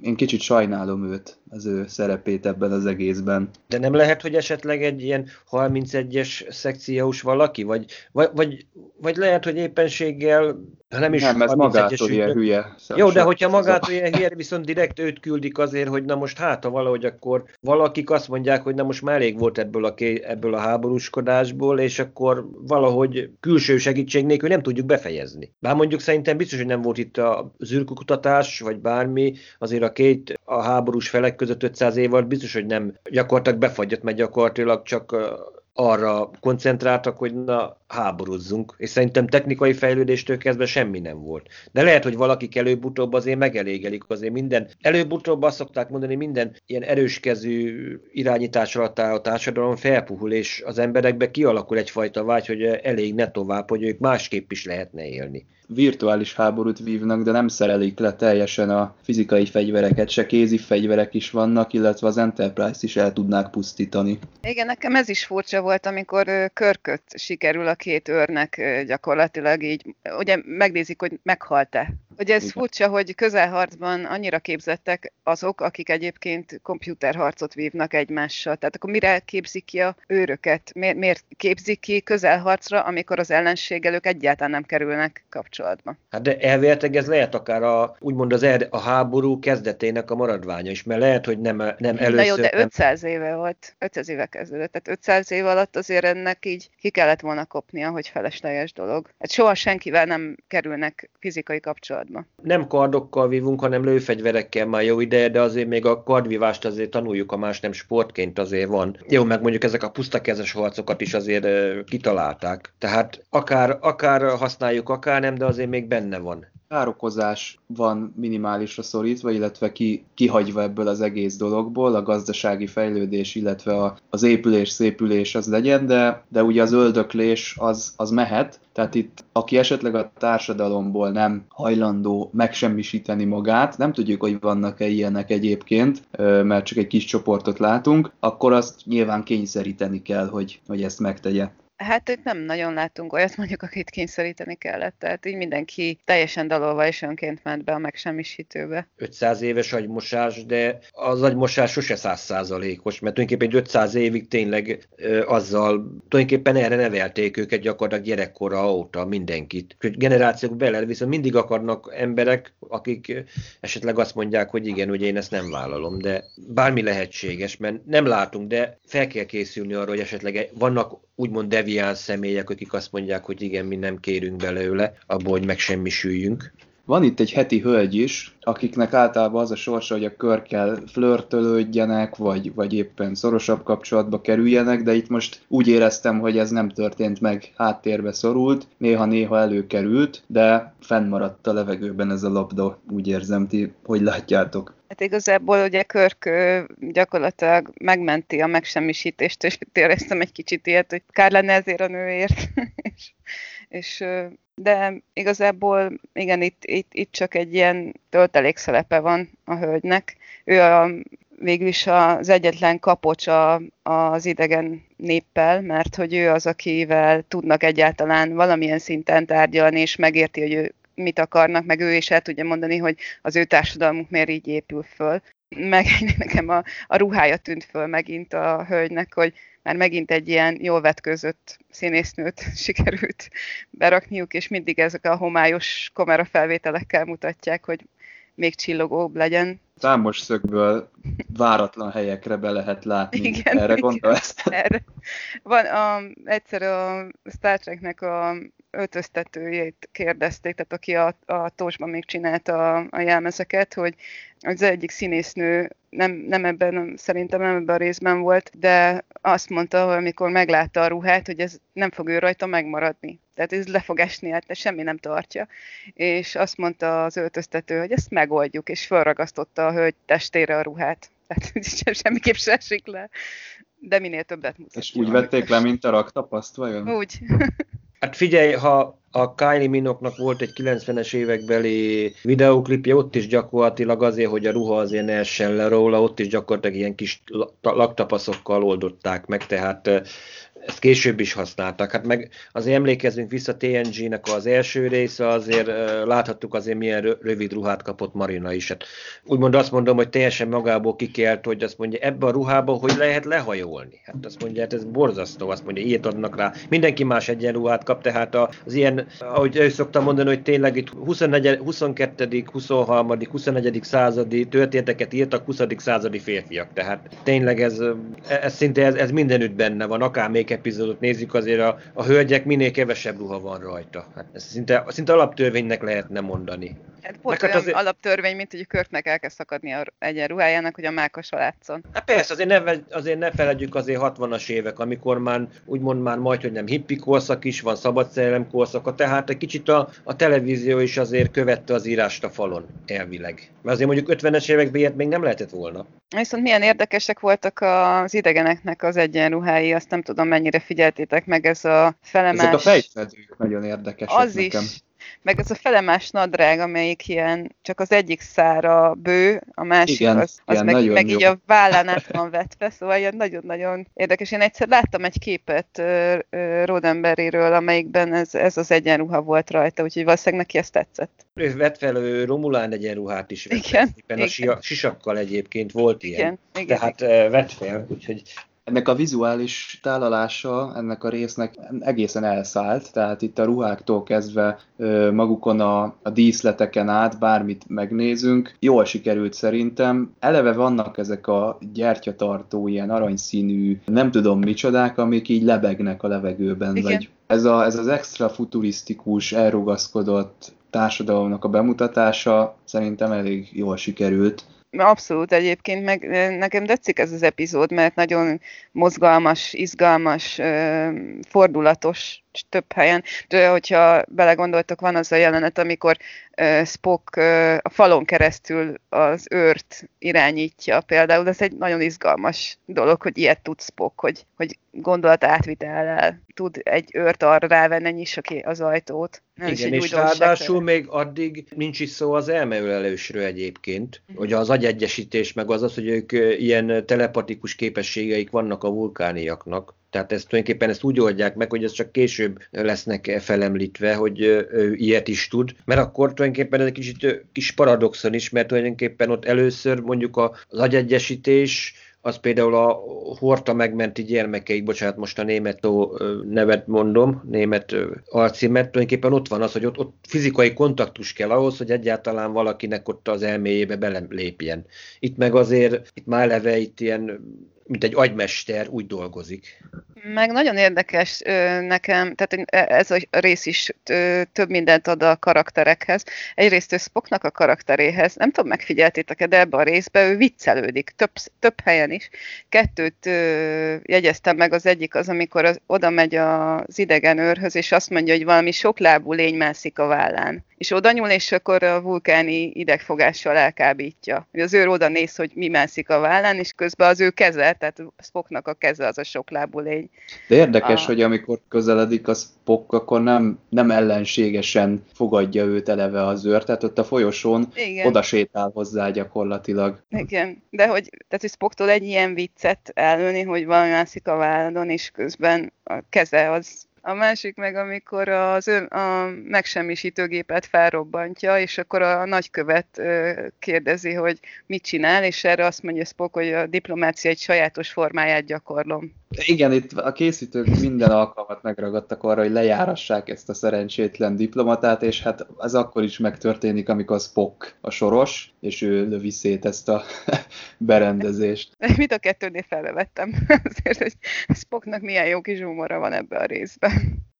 én kicsit sajnálom őt az ő szerepét ebben az egészben. De nem lehet, hogy esetleg egy ilyen 31-es szekciós valaki, vagy, vagy, vagy, vagy lehet, hogy éppenséggel nem is nem, ez magától ilyen hülye. Jó, de hogyha magától ilyen hülye, viszont direkt őt küldik azért, hogy na most hát, ha valahogy akkor valakik azt mondják, hogy na most már elég volt ebből a, ké, ebből a háborúskodásból, és akkor valahogy külső segítség nélkül nem tudjuk befejezni. Bár mondjuk szerintem biztos, hogy nem volt itt a zürkukutatás, vagy bármi, azért a két a háborús felek között 500 év alatt biztos, hogy nem gyakorlatilag befagyott, mert gyakorlatilag csak arra koncentráltak, hogy na, háborúzzunk, és szerintem technikai fejlődéstől kezdve semmi nem volt. De lehet, hogy valakik előbb-utóbb azért megelégelik, azért minden, előbb-utóbb azt szokták mondani, minden ilyen erőskezű irányítás alatt a társadalom felpuhul, és az emberekbe kialakul egyfajta vágy, hogy elég ne tovább, hogy ők másképp is lehetne élni virtuális háborút vívnak, de nem szerelik le teljesen a fizikai fegyvereket, se kézi fegyverek is vannak, illetve az Enterprise-t is el tudnák pusztítani. Igen, nekem ez is furcsa volt, amikor körköt sikerül a két őrnek gyakorlatilag így, ugye megnézik, hogy meghalt-e Ugye ez furcsa, hogy közelharcban annyira képzettek azok, akik egyébként komputerharcot vívnak egymással. Tehát akkor mire képzik ki a őröket? Miért, miért képzik ki közelharcra, amikor az ellenséggel ők egyáltalán nem kerülnek kapcsolatba? Hát de elvéletileg ez lehet akár a, úgymond az er, a háború kezdetének a maradványa is, mert lehet, hogy nem, nem először... Na jó, de 500 nem... éve volt, 500 éve kezdődött, tehát 500 év alatt azért ennek így ki kellett volna kopnia, hogy felesleges dolog. Hát soha senkivel nem kerülnek fizikai kapcsolatba kardba. Nem kardokkal vívunk, hanem lőfegyverekkel már jó ideje, de azért még a kardvívást azért tanuljuk, a más nem sportként azért van. Jó, meg mondjuk ezek a pusztakezes harcokat is azért kitalálták. Tehát akár, akár használjuk, akár nem, de azért még benne van károkozás van minimálisra szorítva, illetve ki, kihagyva ebből az egész dologból, a gazdasági fejlődés, illetve a, az épülés, szépülés az legyen, de, de ugye az öldöklés az, az mehet, tehát itt aki esetleg a társadalomból nem hajlandó megsemmisíteni magát, nem tudjuk, hogy vannak-e ilyenek egyébként, mert csak egy kis csoportot látunk, akkor azt nyilván kényszeríteni kell, hogy, hogy ezt megtegye. Hát itt nem nagyon láttunk olyat mondjuk, akit kényszeríteni kellett. Tehát így mindenki teljesen dalolva és önként ment be a megsemmisítőbe. 500 éves agymosás, de az agymosás sose százszázalékos, mert tulajdonképpen egy 500 évig tényleg ö, azzal, tulajdonképpen erre nevelték őket gyakorlatilag gyerekkora óta mindenkit. Generációk bele, viszont mindig akarnak emberek, akik esetleg azt mondják, hogy igen, hogy én ezt nem vállalom, de bármi lehetséges, mert nem látunk, de fel kell készülni arra, hogy esetleg vannak úgymond deviáns személyek, akik azt mondják, hogy igen, mi nem kérünk belőle, abból, hogy megsemmisüljünk. Van itt egy heti hölgy is, akiknek általában az a sorsa, hogy a körkel flörtölődjenek, vagy, vagy éppen szorosabb kapcsolatba kerüljenek, de itt most úgy éreztem, hogy ez nem történt meg, háttérbe szorult, néha-néha előkerült, de fennmaradt a levegőben ez a labda, úgy érzem, ti hogy látjátok. Hát igazából ugye Körk gyakorlatilag megmenti a megsemmisítést, és éreztem egy kicsit ilyet, hogy kár lenne ezért a nőért. és, és, de igazából igen, itt, itt, itt csak egy ilyen töltelékszelepe van a hölgynek. Ő a, végül is az egyetlen kapocs a, az idegen néppel, mert hogy ő az, akivel tudnak egyáltalán valamilyen szinten tárgyalni, és megérti, hogy ő mit akarnak, meg ő is el tudja mondani, hogy az ő társadalmuk miért így épül föl. Meg nekem a, a ruhája tűnt föl megint a hölgynek, hogy már megint egy ilyen jól vetközött színésznőt sikerült berakniuk, és mindig ezek a homályos kamerafelvételekkel mutatják, hogy még csillogóbb legyen. Számos szögből váratlan helyekre be lehet látni. Igen, Erre gondolsz? Erre. Van a, egyszer a Star Treknek a öltöztetőjét kérdezték, tehát aki a, a Tósban még csinálta a, a jelmezeket, hogy az egyik színésznő nem, nem ebben, szerintem nem ebben a részben volt, de azt mondta, hogy amikor meglátta a ruhát, hogy ez nem fog ő rajta megmaradni. Tehát ez le fog esni, hát semmi nem tartja. És azt mondta az öltöztető, hogy ezt megoldjuk, és felragasztotta a hölgy testére a ruhát. Tehát semmiképp se esik le. De minél többet mutatja. És úgy vették le, mint a raktapaszt, vajon? Úgy. Hát figyelj, ha a Kylie Minoknak volt egy 90-es évekbeli videóklipje, ott is gyakorlatilag azért, hogy a ruha azért ne essen le róla, ott is gyakorlatilag ilyen kis laktapaszokkal oldották meg, tehát ezt később is használtak. Hát meg azért emlékezünk vissza TNG-nek az első része, azért láthattuk azért milyen rövid ruhát kapott Marina is. Hát úgymond azt mondom, hogy teljesen magából kikelt, hogy azt mondja, ebbe a ruhába hogy lehet lehajolni. Hát azt mondja, hát ez borzasztó, azt mondja, ilyet adnak rá. Mindenki más egyenruhát kap, tehát az ilyen, ahogy ő szoktam mondani, hogy tényleg itt 24, 22., 23., 24. századi történeteket írtak 20. századi férfiak. Tehát tényleg ez, ez szinte ez, ez mindenütt benne van, akár még epizódot nézzük, azért a, a hölgyek minél kevesebb ruha van rajta. Hát ez szinte, szinte alaptörvénynek lehetne mondani. Hát pont olyan azért... alaptörvény, mint hogy a Körtnek elkezd szakadni a egyenruhájának, hogy a mákas látszon. Hát persze, azért ne, azért ne feledjük azért 60-as évek, amikor már úgymond már majd, hogy nem hippi korszak is van, szabadszerelem korszaka, tehát egy kicsit a, a televízió is azért követte az írást a falon, elvileg. Mert azért mondjuk 50-es években ilyet még nem lehetett volna. Viszont milyen érdekesek voltak az idegeneknek az egyenruhái, azt nem tudom mennyire figyeltétek meg, ez a felemás... Ezek a fejfedők nagyon érdekesek Az nekem. is, meg ez a felemás nadrág, amelyik ilyen, csak az egyik szára bő, a másik igen, az, az igen, meg, meg így a vállán át van vetve, szóval ilyen nagyon-nagyon érdekes. Én egyszer láttam egy képet uh, uh, Rodemberiről, amelyikben ez, ez az egyenruha volt rajta, úgyhogy valószínűleg neki ezt tetszett. Ő vett fel Romulán egyenruhát is vett igen, fel, igen. a sisakkal egyébként volt ilyen. Igen, igen, Tehát igen. vett fel, úgyhogy ennek a vizuális tálalása ennek a résznek egészen elszállt, tehát itt a ruháktól kezdve magukon a, a díszleteken át bármit megnézünk, jól sikerült szerintem. Eleve vannak ezek a gyertyatartó, ilyen aranyszínű, nem tudom micsodák, amik így lebegnek a levegőben, Igen. vagy ez, a, ez az extra futurisztikus, elrugaszkodott társadalomnak a bemutatása szerintem elég jól sikerült. Abszolút egyébként, meg nekem tetszik ez az epizód, mert nagyon mozgalmas, izgalmas, fordulatos több helyen. De hogyha belegondoltok, van az a jelenet, amikor uh, Spock uh, a falon keresztül az őrt irányítja például. Ez egy nagyon izgalmas dolog, hogy ilyet tud Spock, hogy, hogy gondolat átvitellel tud egy őrt arra rávenni, nyissa ki az ajtót. Nem Igen, és ráadásul még addig nincs is szó az elmeülelősről egyébként, uh-huh. hogy az agyegyesítés meg az az, hogy ők ilyen telepatikus képességeik vannak a vulkániaknak, tehát ezt tulajdonképpen ezt úgy oldják meg, hogy ez csak később lesznek felemlítve, hogy ő ilyet is tud, mert akkor tulajdonképpen ez egy kicsit kis paradoxon is, mert tulajdonképpen ott először mondjuk az agyegyesítés, az például a Horta megmenti gyermekeik, bocsánat, most a német nevet mondom, német alcímet, tulajdonképpen ott van az, hogy ott, ott fizikai kontaktus kell ahhoz, hogy egyáltalán valakinek ott az elméjébe belépjen. Itt meg azért, itt már eleve itt ilyen mint egy agymester úgy dolgozik. Meg nagyon érdekes nekem, tehát ez a rész is több mindent ad a karakterekhez. Egyrészt ő Spocknak a karakteréhez, nem tudom, megfigyeltétek-e, de ebben a részben ő viccelődik, több, több helyen is. Kettőt jegyeztem meg, az egyik az, amikor az, oda megy az idegen őrhöz, és azt mondja, hogy valami soklábú lény mászik a vállán és oda nyúl, és akkor a vulkáni idegfogással elkábítja. Az őr oda néz, hogy mi mászik a vállán, és közben az ő keze, tehát Spocknak a keze az a soklábú lény. De érdekes, a... hogy amikor közeledik a Spock, akkor nem, nem ellenségesen fogadja őt eleve az őr, tehát ott a folyosón Igen. oda sétál hozzá gyakorlatilag. Igen, de hogy, tehát, hogy Spocktól egy ilyen viccet elölni, hogy valami mászik a válladon, és közben a keze az a másik meg, amikor az ön, a megsemmisítőgépet felrobbantja, és akkor a nagykövet kérdezi, hogy mit csinál, és erre azt mondja Spock, hogy a diplomácia egy sajátos formáját gyakorlom. Igen, itt a készítők minden alkalmat megragadtak arra, hogy lejárassák ezt a szerencsétlen diplomatát, és hát ez akkor is megtörténik, amikor Spock a soros, és ő lövi szét ezt a berendezést. Mit a kettőnél felvettem, azért, hogy Spocknak milyen jó kis humora van ebbe a részben.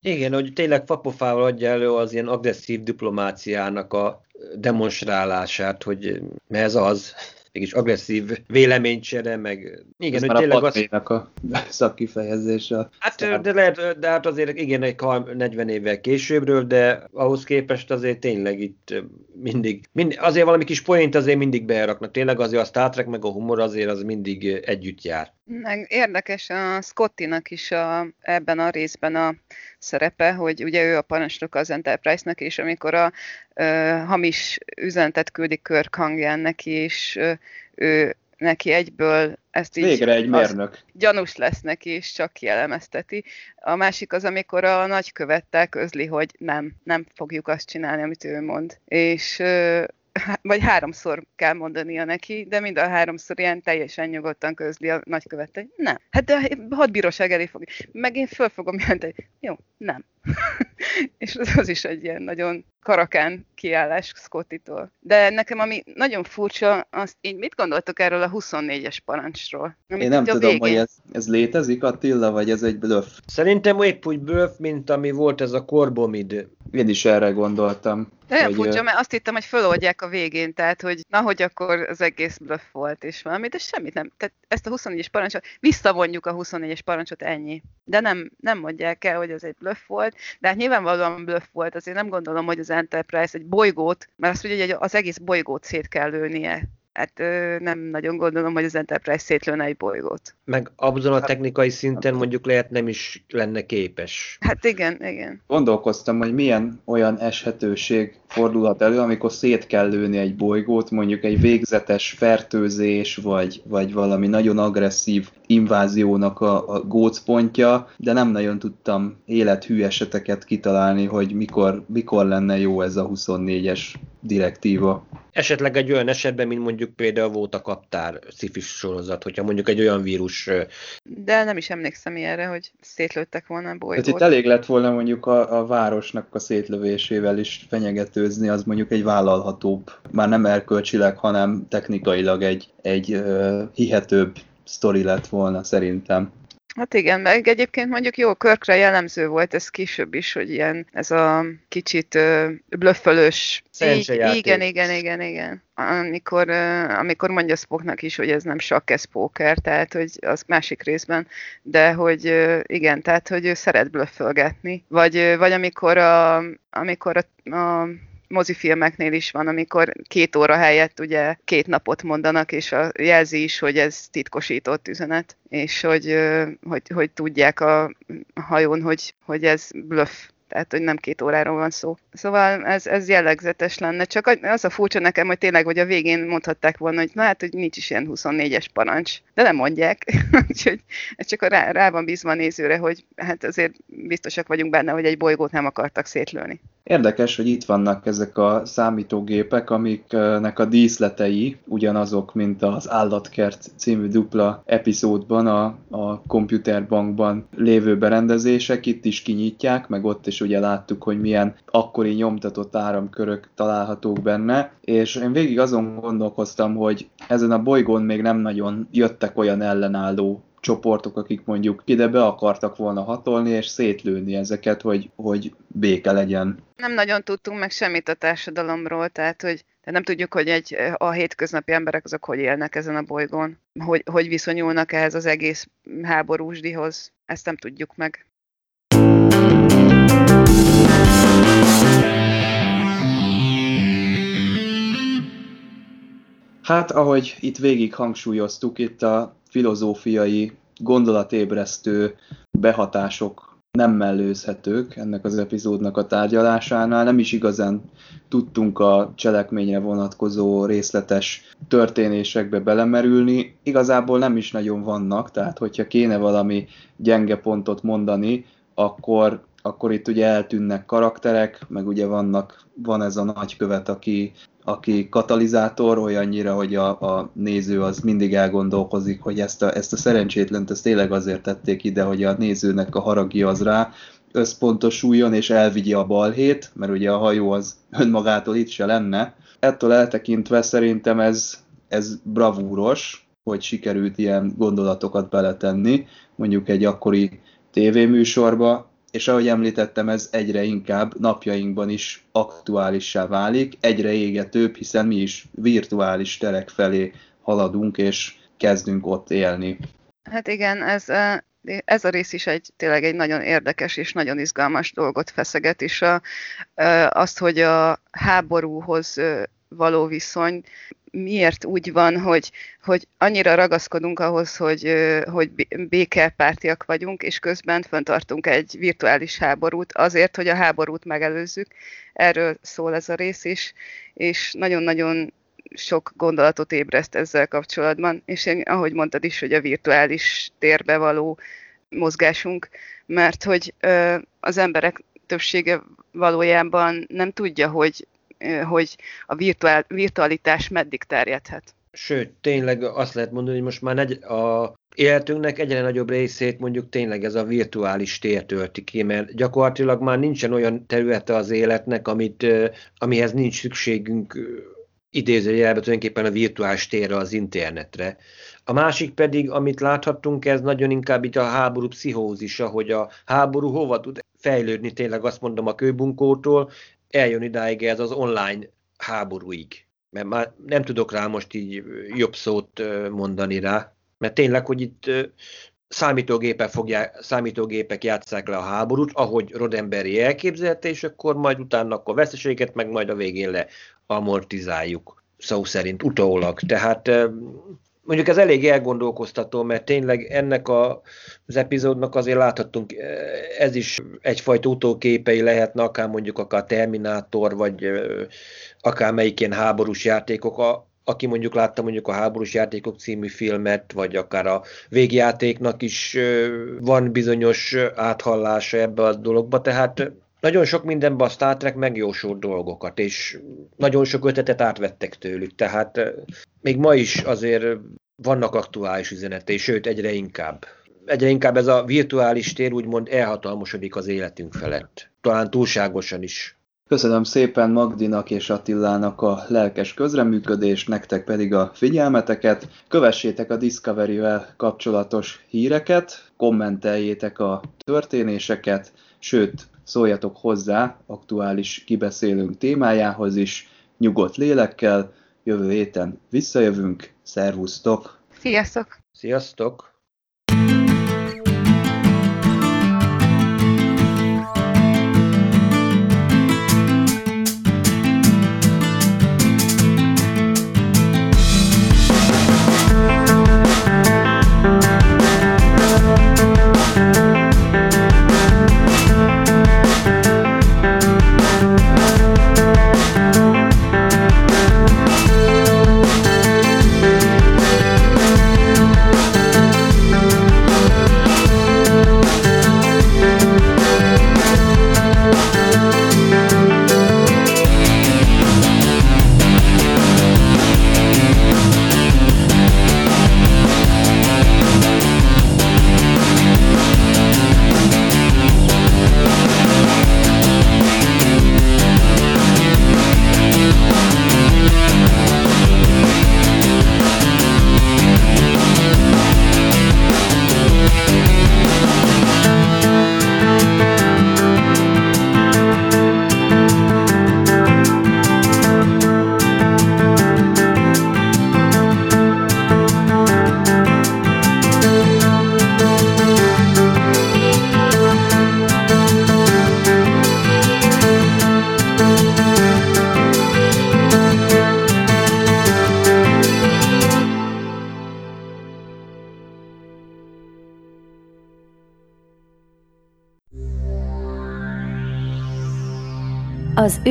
Igen, hogy tényleg fapofával adja elő az ilyen agresszív diplomáciának a demonstrálását, hogy ez az mégis agresszív véleménycsere, meg igen, Ez hogy tényleg az... a szakkifejezése. Hát, de lehet, de hát azért igen, egy 40 évvel későbbről, de ahhoz képest azért tényleg itt mindig, mindig azért valami kis poént azért mindig beraknak. Tényleg azért a Star Trek meg a humor azért az mindig együtt jár. Meg érdekes a Scottinak is a, ebben a részben a szerepe, hogy ugye ő a parancsnok az Enterprise-nak, és amikor a ö, hamis üzenetet küldik Kirk hangján neki, és ö, ő neki egyből ezt így... Végre egy mérnök. Gyanús lesz neki, és csak kielemezteti. A másik az, amikor a nagykövettel közli, hogy nem, nem fogjuk azt csinálni, amit ő mond. És vagy háromszor kell mondania neki, de mind a háromszor ilyen teljesen nyugodtan közli a nagykövet, hogy nem. Hát de hadbíróság elé fog. Meg én föl fogom jelenteni. Jó, nem. és az, az is egy ilyen nagyon karakán kiállás Scottitól. De nekem ami nagyon furcsa, azt így mit gondoltok erről a 24-es parancsról? Én nem tudom, végén... hogy ez, ez létezik Attila, vagy ez egy bluff? Szerintem épp úgy bluff, mint ami volt ez a korbomid. Én is erre gondoltam. De olyan furcsa, mert azt hittem, hogy föloldják a végén, tehát hogy na, hogy akkor az egész bluff volt és valami, de semmit nem. Tehát ezt a 24-es parancsot, visszavonjuk a 24-es parancsot, ennyi. De nem, nem mondják el, hogy ez egy bluff volt, de hát nyilvánvalóan bluff volt, azért nem gondolom, hogy az Enterprise egy bolygót, mert azt mondja, hogy az egész bolygót szét kell lőnie. Hát ö, nem nagyon gondolom, hogy az Enterprise szétlőne egy bolygót. Meg abban a technikai szinten mondjuk lehet nem is lenne képes. Hát igen, igen. Gondolkoztam, hogy milyen olyan eshetőség fordulhat elő, amikor szét kell lőni egy bolygót, mondjuk egy végzetes fertőzés, vagy, vagy valami nagyon agresszív inváziónak a, a gócpontja, de nem nagyon tudtam élethű eseteket kitalálni, hogy mikor, mikor lenne jó ez a 24-es direktíva. Esetleg egy olyan esetben, mint mondjuk például volt a kaptár szifis sorozat, hogyha mondjuk egy olyan vírus... De nem is emlékszem ilyenre, hogy szétlőttek volna a bolygót. Tehát itt elég lett volna mondjuk a, a városnak a szétlövésével is fenyegetőzni, az mondjuk egy vállalhatóbb, már nem erkölcsileg, hanem technikailag egy, egy uh, hihetőbb sztori lett volna szerintem. Hát igen, meg egyébként mondjuk jó, Körkre jellemző volt ez később is, hogy ilyen ez a kicsit uh, blöffölős. Igen, igen, igen, igen. Amikor, amikor mondja Spocknak is, hogy ez nem sakk, ez póker, tehát hogy az másik részben, de hogy igen, tehát hogy ő szeret blöffölgetni. Vagy, vagy amikor a, amikor a, a mozifilmeknél is van, amikor két óra helyett ugye két napot mondanak, és a, jelzi is, hogy ez titkosított üzenet, és hogy, hogy, hogy tudják a hajón, hogy, hogy ez bluff tehát hogy nem két óráról van szó. Szóval ez, ez jellegzetes lenne, csak az a furcsa nekem, hogy tényleg, hogy a végén mondhatták volna, hogy na hát, hogy nincs is ilyen 24-es parancs, de nem mondják, úgyhogy ez csak a rá, rá van bízva a nézőre, hogy hát azért biztosak vagyunk benne, hogy egy bolygót nem akartak szétlőni. Érdekes, hogy itt vannak ezek a számítógépek, amiknek a díszletei ugyanazok, mint az Állatkert című dupla epizódban, a, a Computerbankban lévő berendezések, itt is kinyitják, meg ott is ugye láttuk, hogy milyen akkori nyomtatott áramkörök találhatók benne, és én végig azon gondolkoztam, hogy ezen a bolygón még nem nagyon jöttek olyan ellenálló csoportok, akik mondjuk ide be akartak volna hatolni, és szétlőni ezeket, hogy, hogy béke legyen. Nem nagyon tudtunk meg semmit a társadalomról, tehát hogy de nem tudjuk, hogy egy, a hétköznapi emberek azok hogy élnek ezen a bolygón, hogy, hogy viszonyulnak ehhez az egész háborúsdihoz, ezt nem tudjuk meg. Hát, ahogy itt végig hangsúlyoztuk, itt a filozófiai, gondolatébresztő behatások nem mellőzhetők ennek az epizódnak a tárgyalásánál. Nem is igazán tudtunk a cselekményre vonatkozó részletes történésekbe belemerülni. Igazából nem is nagyon vannak, tehát hogyha kéne valami gyenge pontot mondani, akkor akkor itt ugye eltűnnek karakterek, meg ugye vannak, van ez a nagykövet, aki, aki katalizátor, olyannyira, hogy a, a néző az mindig elgondolkozik, hogy ezt a, ezt a szerencsétlent, ezt tényleg azért tették ide, hogy a nézőnek a haragja az rá összpontosuljon és elvigye a balhét, mert ugye a hajó az önmagától itt se lenne. Ettől eltekintve szerintem ez, ez bravúros, hogy sikerült ilyen gondolatokat beletenni, mondjuk egy akkori tévéműsorba, és ahogy említettem, ez egyre inkább napjainkban is aktuálissá válik, egyre égetőbb, hiszen mi is virtuális terek felé haladunk, és kezdünk ott élni. Hát igen, ez, ez a rész is egy, tényleg egy nagyon érdekes és nagyon izgalmas dolgot feszeget, és a, azt, hogy a háborúhoz való viszony miért úgy van, hogy, hogy annyira ragaszkodunk ahhoz, hogy, hogy békepártiak vagyunk, és közben föntartunk egy virtuális háborút azért, hogy a háborút megelőzzük. Erről szól ez a rész is, és nagyon-nagyon sok gondolatot ébreszt ezzel kapcsolatban, és én, ahogy mondtad is, hogy a virtuális térbe való mozgásunk, mert hogy az emberek többsége valójában nem tudja, hogy hogy a virtuál, virtualitás meddig terjedhet. Sőt, tényleg azt lehet mondani, hogy most már negy, a életünknek egyre nagyobb részét mondjuk tényleg ez a virtuális tér tölti ki, mert gyakorlatilag már nincsen olyan területe az életnek, amit, amihez nincs szükségünk idézőjelben tulajdonképpen a virtuális térre, az internetre. A másik pedig, amit láthattunk, ez nagyon inkább itt a háború pszichózisa, hogy a háború hova tud fejlődni, tényleg azt mondom a kőbunkótól, eljön idáig ez az online háborúig. Mert már nem tudok rá most így jobb szót mondani rá, mert tényleg, hogy itt számítógépek, fogják, számítógépek játsszák le a háborút, ahogy Rodemberi elképzelte, és akkor majd utána akkor veszteséget, meg majd a végén le amortizáljuk szó szerint utólag. Tehát mondjuk ez elég elgondolkoztató, mert tényleg ennek a, az epizódnak azért láthattunk, ez is egyfajta utóképei lehetne, akár mondjuk akár Terminátor, vagy akár melyik ilyen háborús játékok, a, aki mondjuk látta mondjuk a Háborús Játékok című filmet, vagy akár a végjátéknak is van bizonyos áthallása ebbe a dologba, tehát nagyon sok mindenben a Star Trek megjósolt dolgokat, és nagyon sok ötletet átvettek tőlük, tehát még ma is azért vannak aktuális üzenetei, sőt egyre inkább. Egyre inkább ez a virtuális tér úgymond elhatalmasodik az életünk felett. Talán túlságosan is. Köszönöm szépen Magdinak és Attilának a lelkes közreműködést, nektek pedig a figyelmeteket. Kövessétek a Discovery-vel kapcsolatos híreket, kommenteljétek a történéseket, sőt, szóljatok hozzá aktuális kibeszélünk témájához is, nyugodt lélekkel, jövő héten visszajövünk, szervusztok! Sziasztok! Sziasztok!